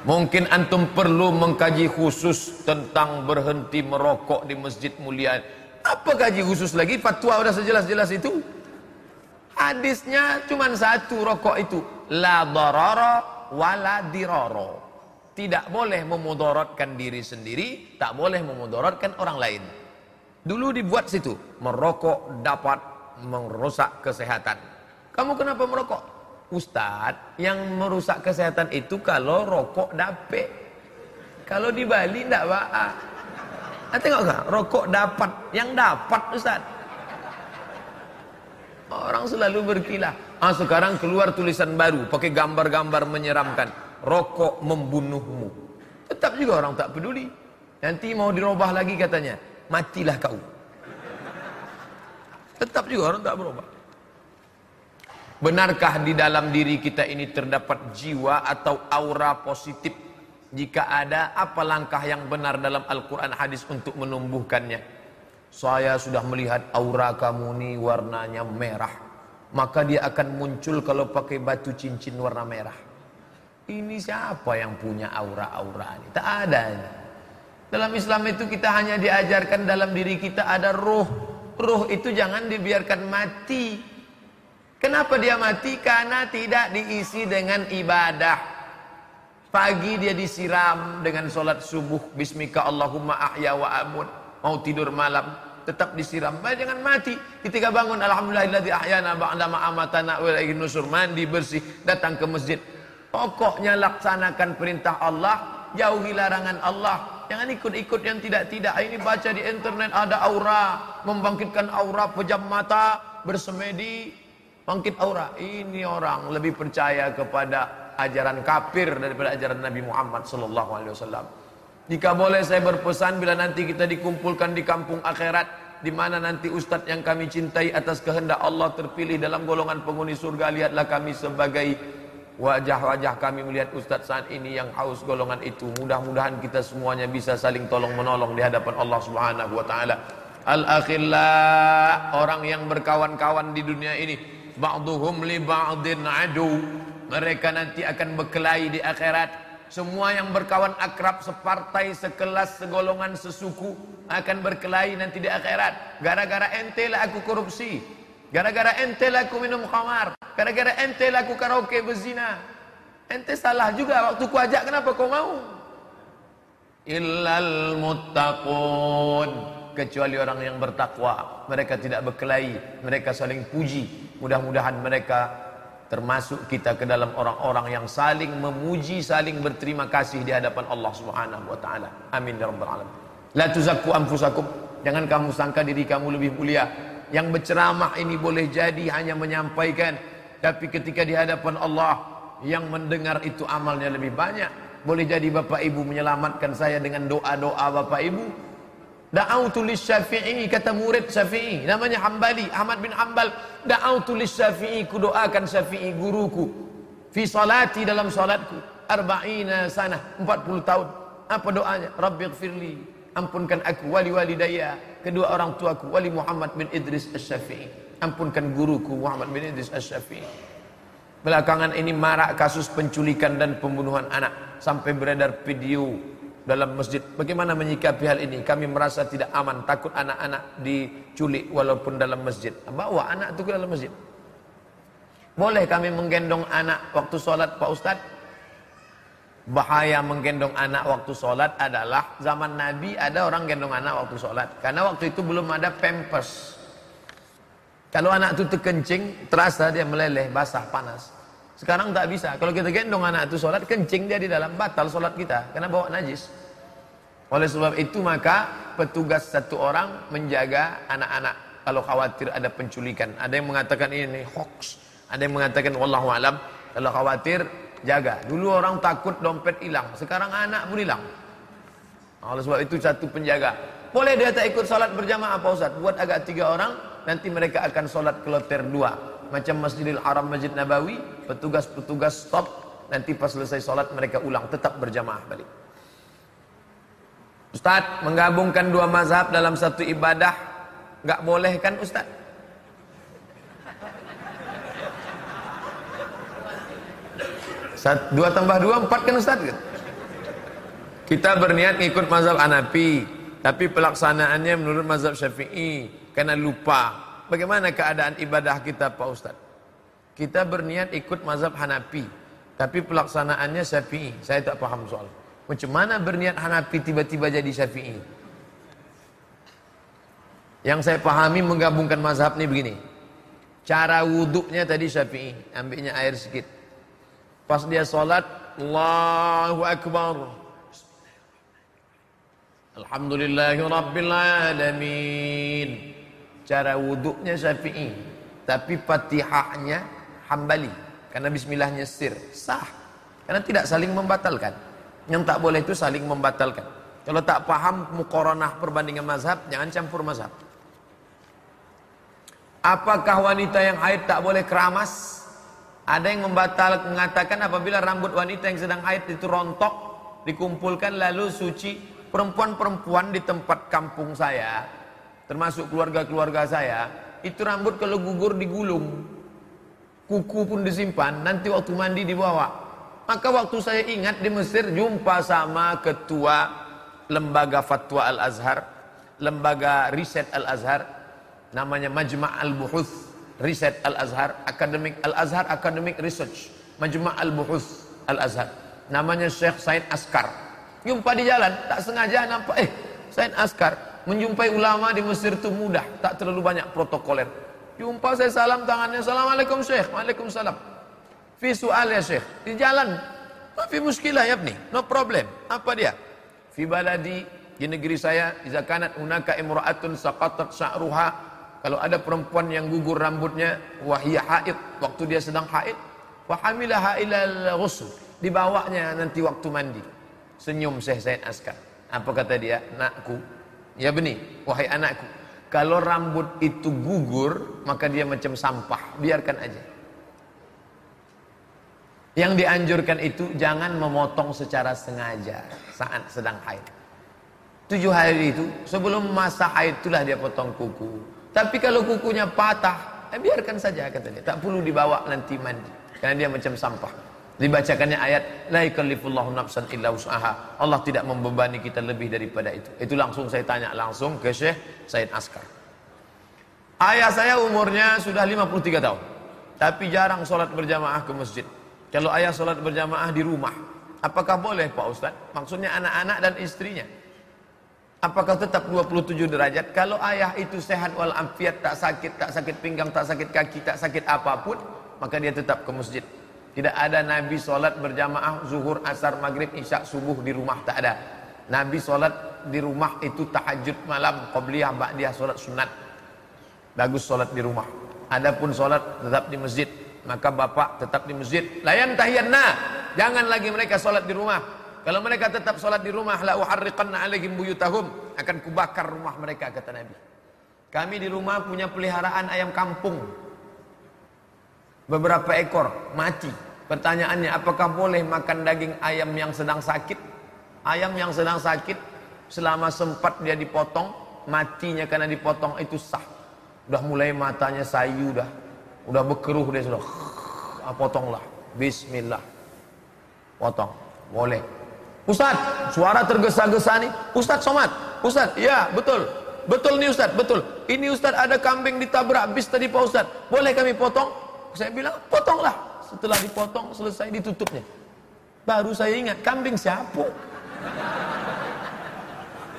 Mungkin antum perlu mengkaji khusus tentang berhenti merokok di masjid mulia. Apa kaji khusus lagi? Fatwa sudah sejelas-jelas itu. Hadisnya cuma satu rokok itu. La darara wala dirara. Tidak boleh memudaratkan diri sendiri, tak boleh memudaratkan orang lain. Dulu dibuat situ, merokok dapat merusak kesehatan. Kamu kenapa merokok? Ustadz, yang merusak kesehatan itu kalau rokok dape. Kalau di Bali enggak ba'a. Ah, tengok gak? Rokok dapat. Yang dapat Ustadz. Orang selalu berkilah. Ah, sekarang keluar tulisan baru. Pakai gambar-gambar menyeramkan. Rokok membunuhmu. Tetap juga orang tak peduli. Nanti mau dirubah lagi katanya. Matilah kau. Tetap juga orang tak berubah. Benarkah di dalam diri kita ini terdapat jiwa atau aura positif? Jika ada, apa langkah yang benar dalam Al-Quran hadis untuk menumbuhkannya? Saya sudah melihat aura kamu ini warnanya merah. Maka dia akan muncul kalau pakai batu cincin warna merah. Ini siapa yang punya aura-aura ini? Tak ada. Dalam Islam itu kita hanya diajarkan dalam diri kita ada roh. Roh itu jangan dibiarkan mati. Kenapa dia mati? Karena tidak diisi dengan ibadah. Pagi dia disiram dengan solat subuh. Bismika Allahumma ahya wa amut. Mau tidur malam. Tetap disiram. Bah, jangan mati. Ketika bangun. Alhamdulillahilladzi ahyana ba'da ma'amatana wa nusur. Mandi bersih. Datang ke masjid. Pokoknya laksanakan perintah Allah. Jauhi larangan Allah. Jangan ikut-ikut yang tidak-tidak. Ini baca di internet ada aura. Membangkitkan aura pejam mata. Bersemedi. Bangkit aura. Ini orang lebih percaya kepada ajaran kafir daripada ajaran Nabi Muhammad wasallam. Jika boleh saya berpesan bila nanti kita dikumpulkan di kampung akhirat di mana nanti ustaz yang kami cintai atas kehendak Allah terpilih dalam golongan penghuni surga lihatlah kami sebagai wajah-wajah kami melihat ustaz saat ini yang haus golongan itu mudah-mudahan kita semuanya bisa saling tolong menolong di hadapan Allah Subhanahu wa taala al akhillah orang yang berkawan-kawan di dunia ini ba'dhum li ba'din adu mereka nanti akan berkelahi di akhirat. Semua yang berkawan akrab separtai, sekelas, segolongan, sesuku akan berkelahi nanti di akhirat. Gara-gara ente lah aku korupsi. Gara-gara ente lah aku minum khamar. Gara-gara ente lah aku karaoke berzina. Ente salah juga waktu ku ajak kenapa kau mau? Illal muttaqun kecuali orang yang bertakwa mereka tidak berkelahi mereka saling puji mudah-mudahan mereka termasuk kita ke dalam orang-orang yang saling memuji, saling berterima kasih di hadapan Allah Subhanahu wa taala. Amin ya rabbal alamin. La tuzakku anfusakum. Jangan kamu sangka diri kamu lebih mulia. Yang berceramah ini boleh jadi hanya menyampaikan, tapi ketika di hadapan Allah yang mendengar itu amalnya lebih banyak. Boleh jadi Bapak Ibu menyelamatkan saya dengan doa-doa Bapak Ibu, Da'autu syafi'i kata murid Syafi'i. Namanya Hambali Ahmad bin Hambal da'autu syafi'i ku doakan Syafi'i guruku. Fi salati dalam salatku. Arba'ina sana 40 tahun. Apa doanya? Rabbighfirli ampunkan aku wali walidayya. Kedua orang tuaku wali Muhammad bin Idris Asy-Syafi'i ampunkan guruku Muhammad bin Idris Asy-Syafi'i belakangan ini marak kasus penculikan dan pembunuhan anak. Sampai beredar video dalam masjid. Bagaimana menyikapi hal ini? Kami merasa tidak aman, takut anak-anak diculik walaupun dalam masjid. Bawa anak itu ke dalam masjid. Boleh kami menggendong anak waktu sholat Pak Ustadz? Bahaya menggendong anak waktu sholat adalah zaman Nabi ada orang gendong anak waktu sholat. Karena waktu itu belum ada pampers. Kalau anak itu terkencing, terasa dia meleleh, basah, panas. Sekarang tak bisa. Kalau kita gendong anak itu sholat, kencing dia di dalam batal sholat kita. Karena bawa najis. Oleh sebab itu maka petugas satu orang menjaga anak-anak. Kalau khawatir ada penculikan. Ada yang mengatakan ini hoax. Ada yang mengatakan wallahu alam. Kalau khawatir jaga. Dulu orang takut dompet hilang. Sekarang anak pun hilang. Oleh sebab itu satu penjaga. Boleh dia tak ikut sholat berjamaah Pak Ustaz. Buat agak tiga orang. Nanti mereka akan sholat keloter dua macam Masjidil Haram Masjid Nabawi petugas-petugas stop nanti pas selesai sholat mereka ulang tetap berjamaah balik Ustaz menggabungkan dua mazhab dalam satu ibadah nggak boleh kan Ustaz dua tambah dua empat kan Ustaz kita berniat ikut mazhab Hanafi tapi pelaksanaannya menurut mazhab Syafi'i karena lupa Bagaimana keadaan ibadah kita Pak Ustaz? Kita berniat ikut mazhab Hanafi, tapi pelaksanaannya Syafi'i. Saya tak paham soal. Macam mana berniat Hanafi tiba-tiba jadi Syafi'i? Yang saya pahami menggabungkan mazhab ni begini. Cara wuduknya tadi Syafi'i, ambilnya air sedikit. Pas dia solat, Allahu Akbar. Alhamdulillahi Alamin cara wuduknya syafi'i tapi fatihahnya hambali karena bismillahnya sir sah karena tidak saling membatalkan yang tak boleh itu saling membatalkan. Kalau tak paham mukoronah perbandingan mazhab jangan campur mazhab. Apakah wanita yang haid tak boleh keramas? Ada yang membatal mengatakan apabila rambut wanita yang sedang haid itu rontok dikumpulkan lalu suci perempuan-perempuan di tempat kampung saya termasuk keluarga-keluarga saya, itu rambut kalau gugur digulung, kuku pun disimpan, nanti waktu mandi dibawa. Maka waktu saya ingat di Mesir jumpa sama ketua lembaga fatwa Al-Azhar, lembaga riset Al-Azhar, namanya Majma' Al-Buhuth, riset Al-Azhar, Academic Al-Azhar Academic Research, Majma' Al-Buhuth Al-Azhar. namanya Syekh Said Askar. Jumpa di jalan, tak sengaja nampak eh Said Askar menjumpai ulama di Mesir itu mudah, tak terlalu banyak protokoler. Jumpa saya salam tangannya, Assalamualaikum Syekh, Waalaikumsalam. Fi soal ya Syekh, di jalan. Fi muskilah ya nih, no problem. Apa dia? Fi baladi, di negeri saya, iza kanat unaka imra'atun saqatat sya'ruha. Kalau ada perempuan yang gugur rambutnya, wahiyya haid, waktu dia sedang haid, wa hamilaha ilal ghusl. Dibawanya nanti waktu mandi. Senyum Syekh Said Askar. Apa kata dia? Nakku. Ya benih, wahai anakku. Kalau rambut itu gugur, maka dia macam sampah. Biarkan aja. Yang dianjurkan itu jangan memotong secara sengaja saat sedang haid. Tujuh hari itu sebelum masa haid itulah dia potong kuku. Tapi kalau kukunya patah, eh, biarkan saja kata dia. Tak perlu dibawa nanti mandi. Karena dia macam sampah. Dibacakannya ayat la yukallifullahu nafsan illa usaha. Allah tidak membebani kita lebih daripada itu. Itu langsung saya tanya langsung ke Syekh Said Askar. Ayah saya umurnya sudah 53 tahun. Tapi jarang sholat berjamaah ke masjid. Kalau ayah sholat berjamaah di rumah. Apakah boleh Pak Ustaz? Maksudnya anak-anak dan istrinya. Apakah tetap 27 derajat? Kalau ayah itu sehat walafiat, tak sakit, tak sakit pinggang, tak sakit kaki, tak sakit apa pun, maka dia tetap ke masjid. Tidak ada Nabi solat berjamaah zuhur, asar, maghrib, isya, subuh di rumah tak ada. Nabi solat di rumah itu tahajud malam, qabliyah, ba'diyah, solat sunat. Bagus solat di rumah. Adapun solat tetap di masjid. Maka bapak tetap di masjid. Layan tahiyanna. Jangan lagi mereka solat di rumah. Kalau mereka tetap solat di rumah, la uharriqanna alaihim buyutahum. Akan kubakar rumah mereka, kata Nabi. Kami di rumah punya peliharaan ayam kampung beberapa ekor mati. Pertanyaannya, apakah boleh makan daging ayam yang sedang sakit? Ayam yang sedang sakit, selama sempat dia dipotong, matinya karena dipotong itu sah. Udah mulai matanya sayu dah. Udah berkeruh dia sudah. Ah, potonglah. Bismillah. Potong. Boleh. Ustaz, suara tergesa-gesa nih. Ustaz Somad. Ustaz, ya betul. Betul nih Ustaz, betul. Ini Ustaz ada kambing ditabrak bis tadi Pak Ustaz. Boleh kami potong? Saya bilang, potonglah. Setelah dipotong, selesai ditutupnya. Baru saya ingat, kambing siapa?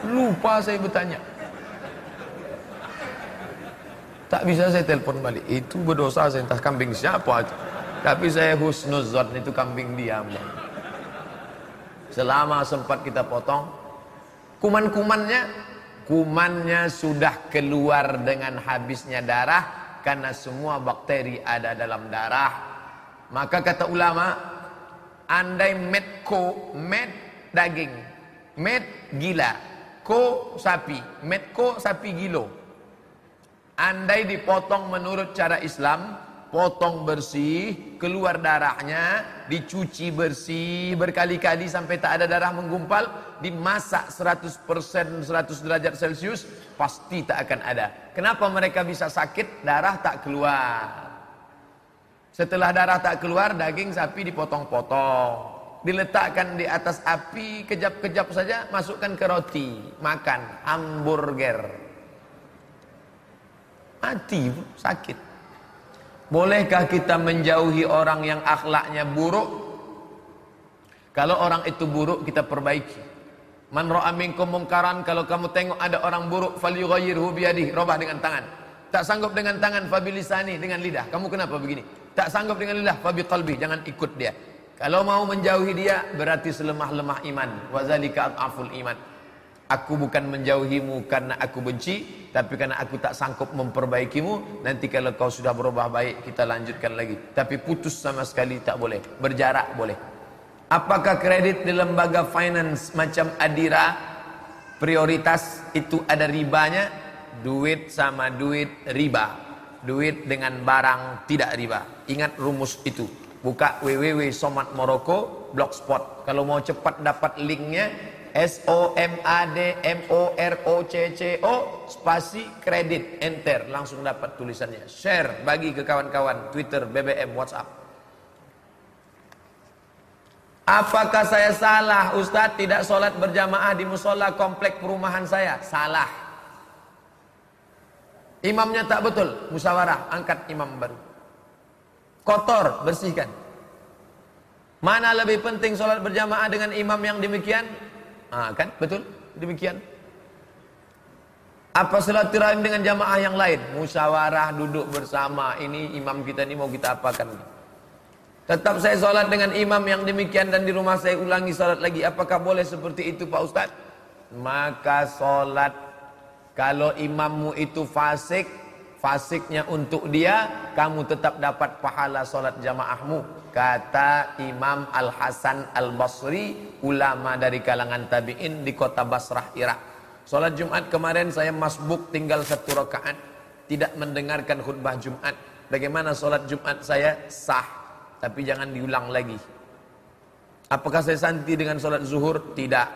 Lupa saya bertanya. Tak bisa saya telepon balik. Itu berdosa saya entah kambing siapa. Tapi saya husnuzon itu kambing diam. Selama sempat kita potong, kuman-kumannya, kumannya sudah keluar dengan habisnya darah, karena semua bakteri ada dalam darah. Maka kata ulama, andai medko, med daging, med gila, ko sapi, medko sapi gilo. Andai dipotong menurut cara Islam, potong bersih, keluar darahnya, dicuci bersih berkali-kali sampai tak ada darah menggumpal, dimasak 100% 100 derajat Celcius, pasti tak akan ada. Kenapa mereka bisa sakit? Darah tak keluar. Setelah darah tak keluar, daging sapi dipotong-potong. Diletakkan di atas api, kejap-kejap saja, masukkan ke roti, makan hamburger. Mati, sakit. Bolehkah kita menjauhi orang yang akhlaknya buruk? Kalau orang itu buruk kita perbaiki. Man ra'a minkum mungkaran kalau kamu tengok ada orang buruk falyughayyirhu biyadihi, robah dengan tangan. Tak sanggup dengan tangan fabilisani dengan lidah. Kamu kenapa begini? Tak sanggup dengan lidah fabi qalbi, jangan ikut dia. Kalau mau menjauhi dia berarti selemah-lemah iman. Wazalika aful iman. Aku bukan menjauhimu karena aku benci, tapi karena aku tak sanggup memperbaikimu. Nanti kalau kau sudah berubah baik, kita lanjutkan lagi. Tapi putus sama sekali tak boleh. Berjarak boleh. Apakah kredit di lembaga finance macam Adira prioritas itu ada ribanya? Duit sama duit riba. Duit dengan barang tidak riba. Ingat rumus itu. Buka www.somat Moroko blogspot. Kalau mau cepat dapat linknya, S O M A D M O R O C C O spasi kredit enter. Langsung dapat tulisannya. Share bagi ke kawan-kawan Twitter BBM WhatsApp. Apakah saya salah Ustadz? Tidak sholat berjamaah di musola komplek perumahan saya. Salah. Imamnya tak betul. Musyawarah angkat imam baru. Kotor bersihkan. Mana lebih penting sholat berjamaah dengan imam yang demikian? Ah, kan? Betul? Demikian. Apa silaturahim dengan jamaah yang lain? Musyawarah, duduk bersama. Ini imam kita ini mau kita apakan? Tetap saya sholat dengan imam yang demikian dan di rumah saya ulangi sholat lagi. Apakah boleh seperti itu Pak Ustaz? Maka sholat kalau imammu itu fasik, fasiknya untuk dia, kamu tetap dapat pahala sholat jamaahmu. Kata Imam Al-Hasan Al-Basri, ulama dari kalangan tabi'in di kota Basrah, Irak. Salat Jumat kemarin saya masbuk tinggal satu rakaat, tidak mendengarkan khutbah Jumat. Bagaimana salat Jumat saya? Sah, tapi jangan diulang lagi. Apakah saya santi dengan salat zuhur? Tidak.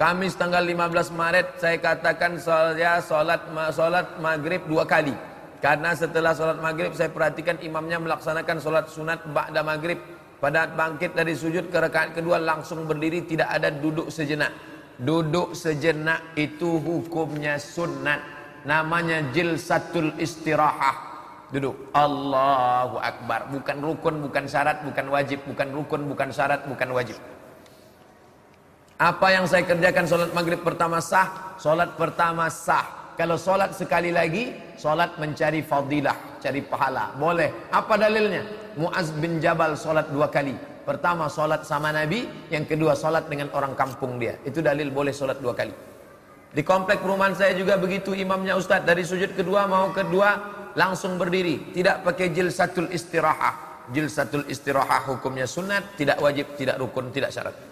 Kamis tanggal 15 Maret saya katakan saya salat salat maghrib dua kali. Karena setelah sholat maghrib saya perhatikan imamnya melaksanakan sholat sunat ba'da maghrib. Pada bangkit dari sujud ke rakaat kedua langsung berdiri tidak ada duduk sejenak. Duduk sejenak itu hukumnya sunat. Namanya jilsatul istirahah. Duduk. Allahu Akbar. Bukan rukun, bukan syarat, bukan wajib. Bukan rukun, bukan syarat, bukan wajib. Apa yang saya kerjakan sholat maghrib pertama sah? Sholat pertama sah. Kalau solat sekali lagi, solat mencari fadilah, cari pahala. Boleh. Apa dalilnya? Muaz bin Jabal solat dua kali. Pertama solat sama Nabi, yang kedua solat dengan orang kampung dia. Itu dalil boleh solat dua kali. Di komplek perumahan saya juga begitu imamnya Ustadz. Dari sujud kedua mau kedua langsung berdiri. Tidak pakai jilsatul istirahah. Jilsatul istirahah hukumnya sunat, tidak wajib, tidak rukun, tidak syarat.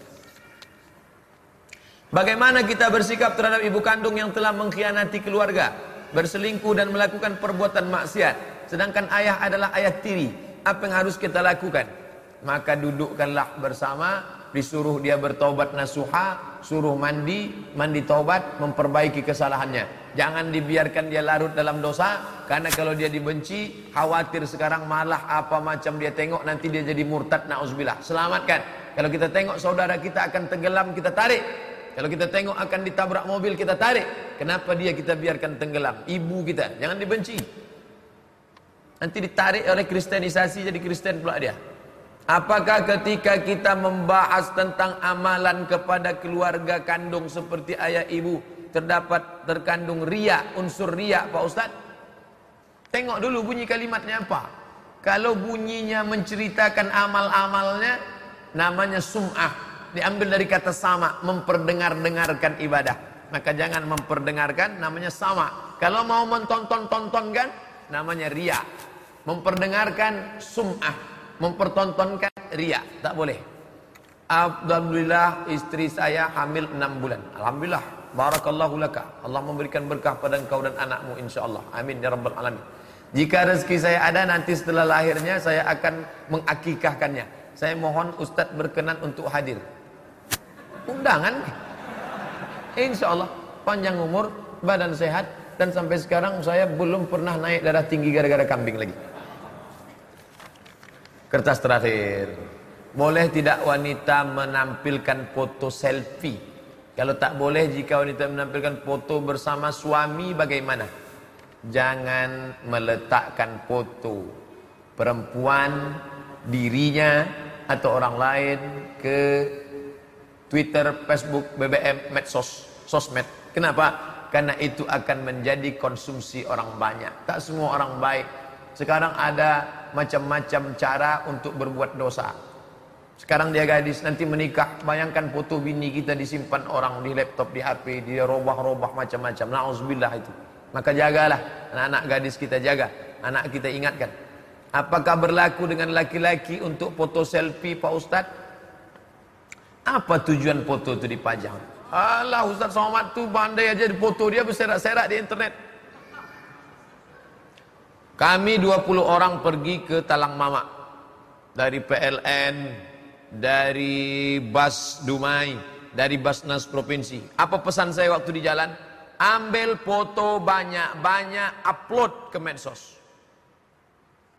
Bagaimana kita bersikap terhadap ibu kandung yang telah mengkhianati keluarga, berselingkuh dan melakukan perbuatan maksiat, sedangkan ayah adalah ayah tiri. Apa yang harus kita lakukan? Maka dudukkanlah bersama, disuruh dia bertobat nasuha, suruh mandi, mandi tobat, memperbaiki kesalahannya. Jangan dibiarkan dia larut dalam dosa, karena kalau dia dibenci, khawatir sekarang malah apa macam dia tengok nanti dia jadi murtad nauzubillah. Selamatkan. Kalau kita tengok saudara kita akan tenggelam, kita tarik. Kalau kita tengok akan ditabrak mobil kita tarik. Kenapa dia kita biarkan tenggelam? Ibu kita, jangan dibenci. Nanti ditarik oleh kristenisasi jadi Kristen pula dia. Apakah ketika kita membahas tentang amalan kepada keluarga kandung seperti ayah ibu terdapat terkandung ria, unsur ria Pak Ustaz? Tengok dulu bunyi kalimatnya apa. Kalau bunyinya menceritakan amal-amalnya namanya sum'ah diambil dari kata sama, memperdengar-dengarkan ibadah. Maka jangan memperdengarkan namanya sama. Kalau mau mentonton-tontonkan namanya ria. Memperdengarkan sum'ah, mempertontonkan ria, tak boleh. Alhamdulillah istri saya hamil 6 bulan. Alhamdulillah. Barakallahu laka. Allah memberikan berkah pada engkau dan anakmu insyaallah. Amin ya rabbal alamin. Jika rezeki saya ada nanti setelah lahirnya saya akan mengakikahkannya. Saya mohon Ustadz berkenan untuk hadir undangan. Insya Allah panjang umur badan sehat dan sampai sekarang saya belum pernah naik darah tinggi gara-gara kambing lagi. Kertas terakhir. Boleh tidak wanita menampilkan foto selfie? Kalau tak boleh jika wanita menampilkan foto bersama suami bagaimana? Jangan meletakkan foto perempuan dirinya atau orang lain ke Twitter, Facebook, BBM, medsos, sosmed. Kenapa? Karena itu akan menjadi konsumsi orang banyak. Tak semua orang baik. Sekarang ada macam-macam cara untuk berbuat dosa. Sekarang dia gadis, nanti menikah. Bayangkan foto bini kita disimpan orang di laptop, di HP, dia robah-robah macam-macam. Nauzubillah itu. Maka jagalah anak-anak gadis kita jaga. Anak kita ingatkan. Apakah berlaku dengan laki-laki untuk foto selfie Pak Ustadz? Apa tujuan foto itu dipajang? Alah Ustaz Somad tu pandai aja di foto dia berserak-serak di internet. Kami 20 orang pergi ke Talang Mamak. Dari PLN, dari Bas Dumai, dari Basnas Provinsi. Apa pesan saya waktu di jalan? Ambil foto banyak-banyak, upload ke medsos.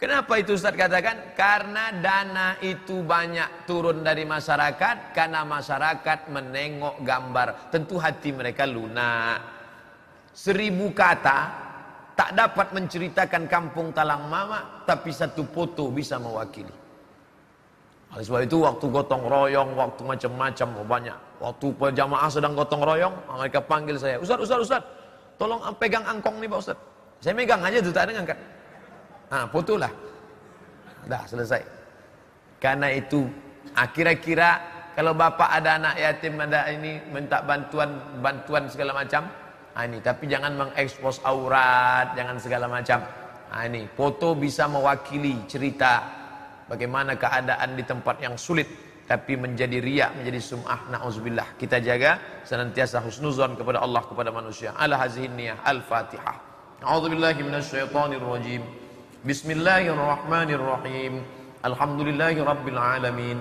Kenapa itu Ustaz katakan? Karena dana itu banyak turun dari masyarakat karena masyarakat menengok gambar. Tentu hati mereka lunak. Seribu kata tak dapat menceritakan kampung Talang Mama tapi satu foto bisa mewakili. Oleh sebab itu waktu gotong royong, waktu macam-macam oh banyak. Waktu jamaah sedang gotong royong, mereka panggil saya, Ustaz, Ustaz, Ustaz, tolong pegang angkong nih Pak Ustaz. Saya megang aja tuh, tak ada ngangkat. Nah, foto lah. Dah selesai. Karena itu, kira-kira kalau bapak ada anak yatim ada ini minta bantuan bantuan segala macam, nah ini tapi jangan mengekspos aurat, jangan segala macam. Nah ini foto bisa mewakili cerita bagaimana keadaan di tempat yang sulit tapi menjadi riak menjadi sum'ah na'udzubillah kita jaga senantiasa husnuzon kepada Allah kepada manusia ala hazihin niyah al-fatihah a'udzubillahi minasyaitonir rajim بسم الله الرحمن الرحيم. الحمد لله رب العالمين.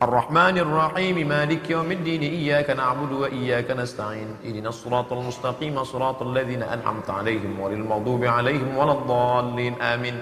الرحمن الرحيم. مالك يوم الدين. إياك نعبد وإياك نستعين. إذن الصراط المستقيم. صراط الذين أنعمت عليهم وللمغضوب عليهم ولا الضالين. آمين.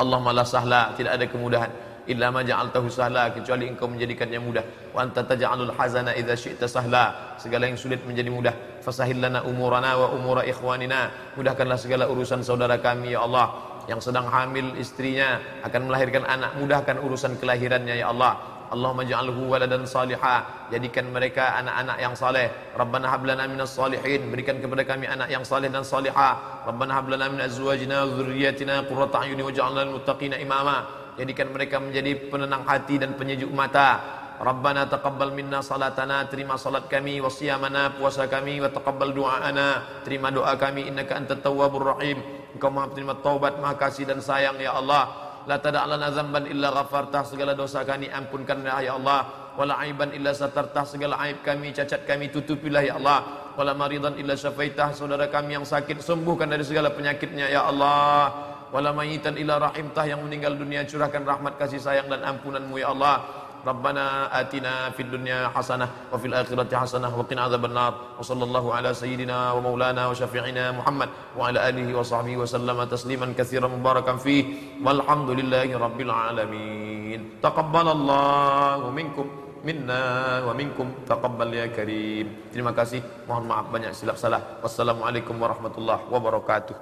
اللهم لا سهلا tidak ada kemudahan. illa ma ja'altahu sahla kecuali engkau menjadikannya mudah. wa anta taj'alul hazana idza syi'ta sahla segala yang من menjadi mudah. Fasahil lana umurana wa umura ikhwanina. Mudahkanlah segala urusan saudara kami ya Allah. Yang sedang hamil istrinya akan melahirkan anak. Mudahkan urusan kelahirannya ya Allah. Allahumma ja'alhu waladan salihah. Jadikan mereka anak-anak yang saleh. Rabbana hab lana minas salihin. Berikan kepada kami anak yang saleh dan salihah. Rabbana hab lana min azwajina wa dhurriyyatina qurrata a'yuni waj'alna lil muttaqina imama. Jadikan mereka menjadi penenang hati dan penyejuk mata Rabbana taqabbal minna salatana terima salat kami wa siyamana puasa kami wa taqabbal du'aana terima doa kami innaka antat tawwabur rahim engkau maha penerima taubat maha kasih dan sayang ya Allah La tada'lana zamban illa ghafartah segala dosa kami ampunkanlah ya Allah. Wala aiban illa satartah segala aib kami cacat kami tutupilah ya Allah. Wala maridan illa syafaitah saudara kami yang sakit sembuhkan dari segala penyakitnya ya Allah. Wala mayitan illa rahimtah yang meninggal dunia curahkan rahmat kasih sayang dan ampunanmu ya Allah. Rabbana atina fid dunya hasanah wa fil akhirati hasanah wa ala sayyidina wa maulana Muhammad wa ala alihi wa sahbihi wa mubarakan fihi. Walhamdulillahi rabbil alamin. Taqabbalallahu minkum minna. Ya Terima kasih. Mohon maaf banyak silap salah. Wassalamualaikum warahmatullahi wabarakatuh.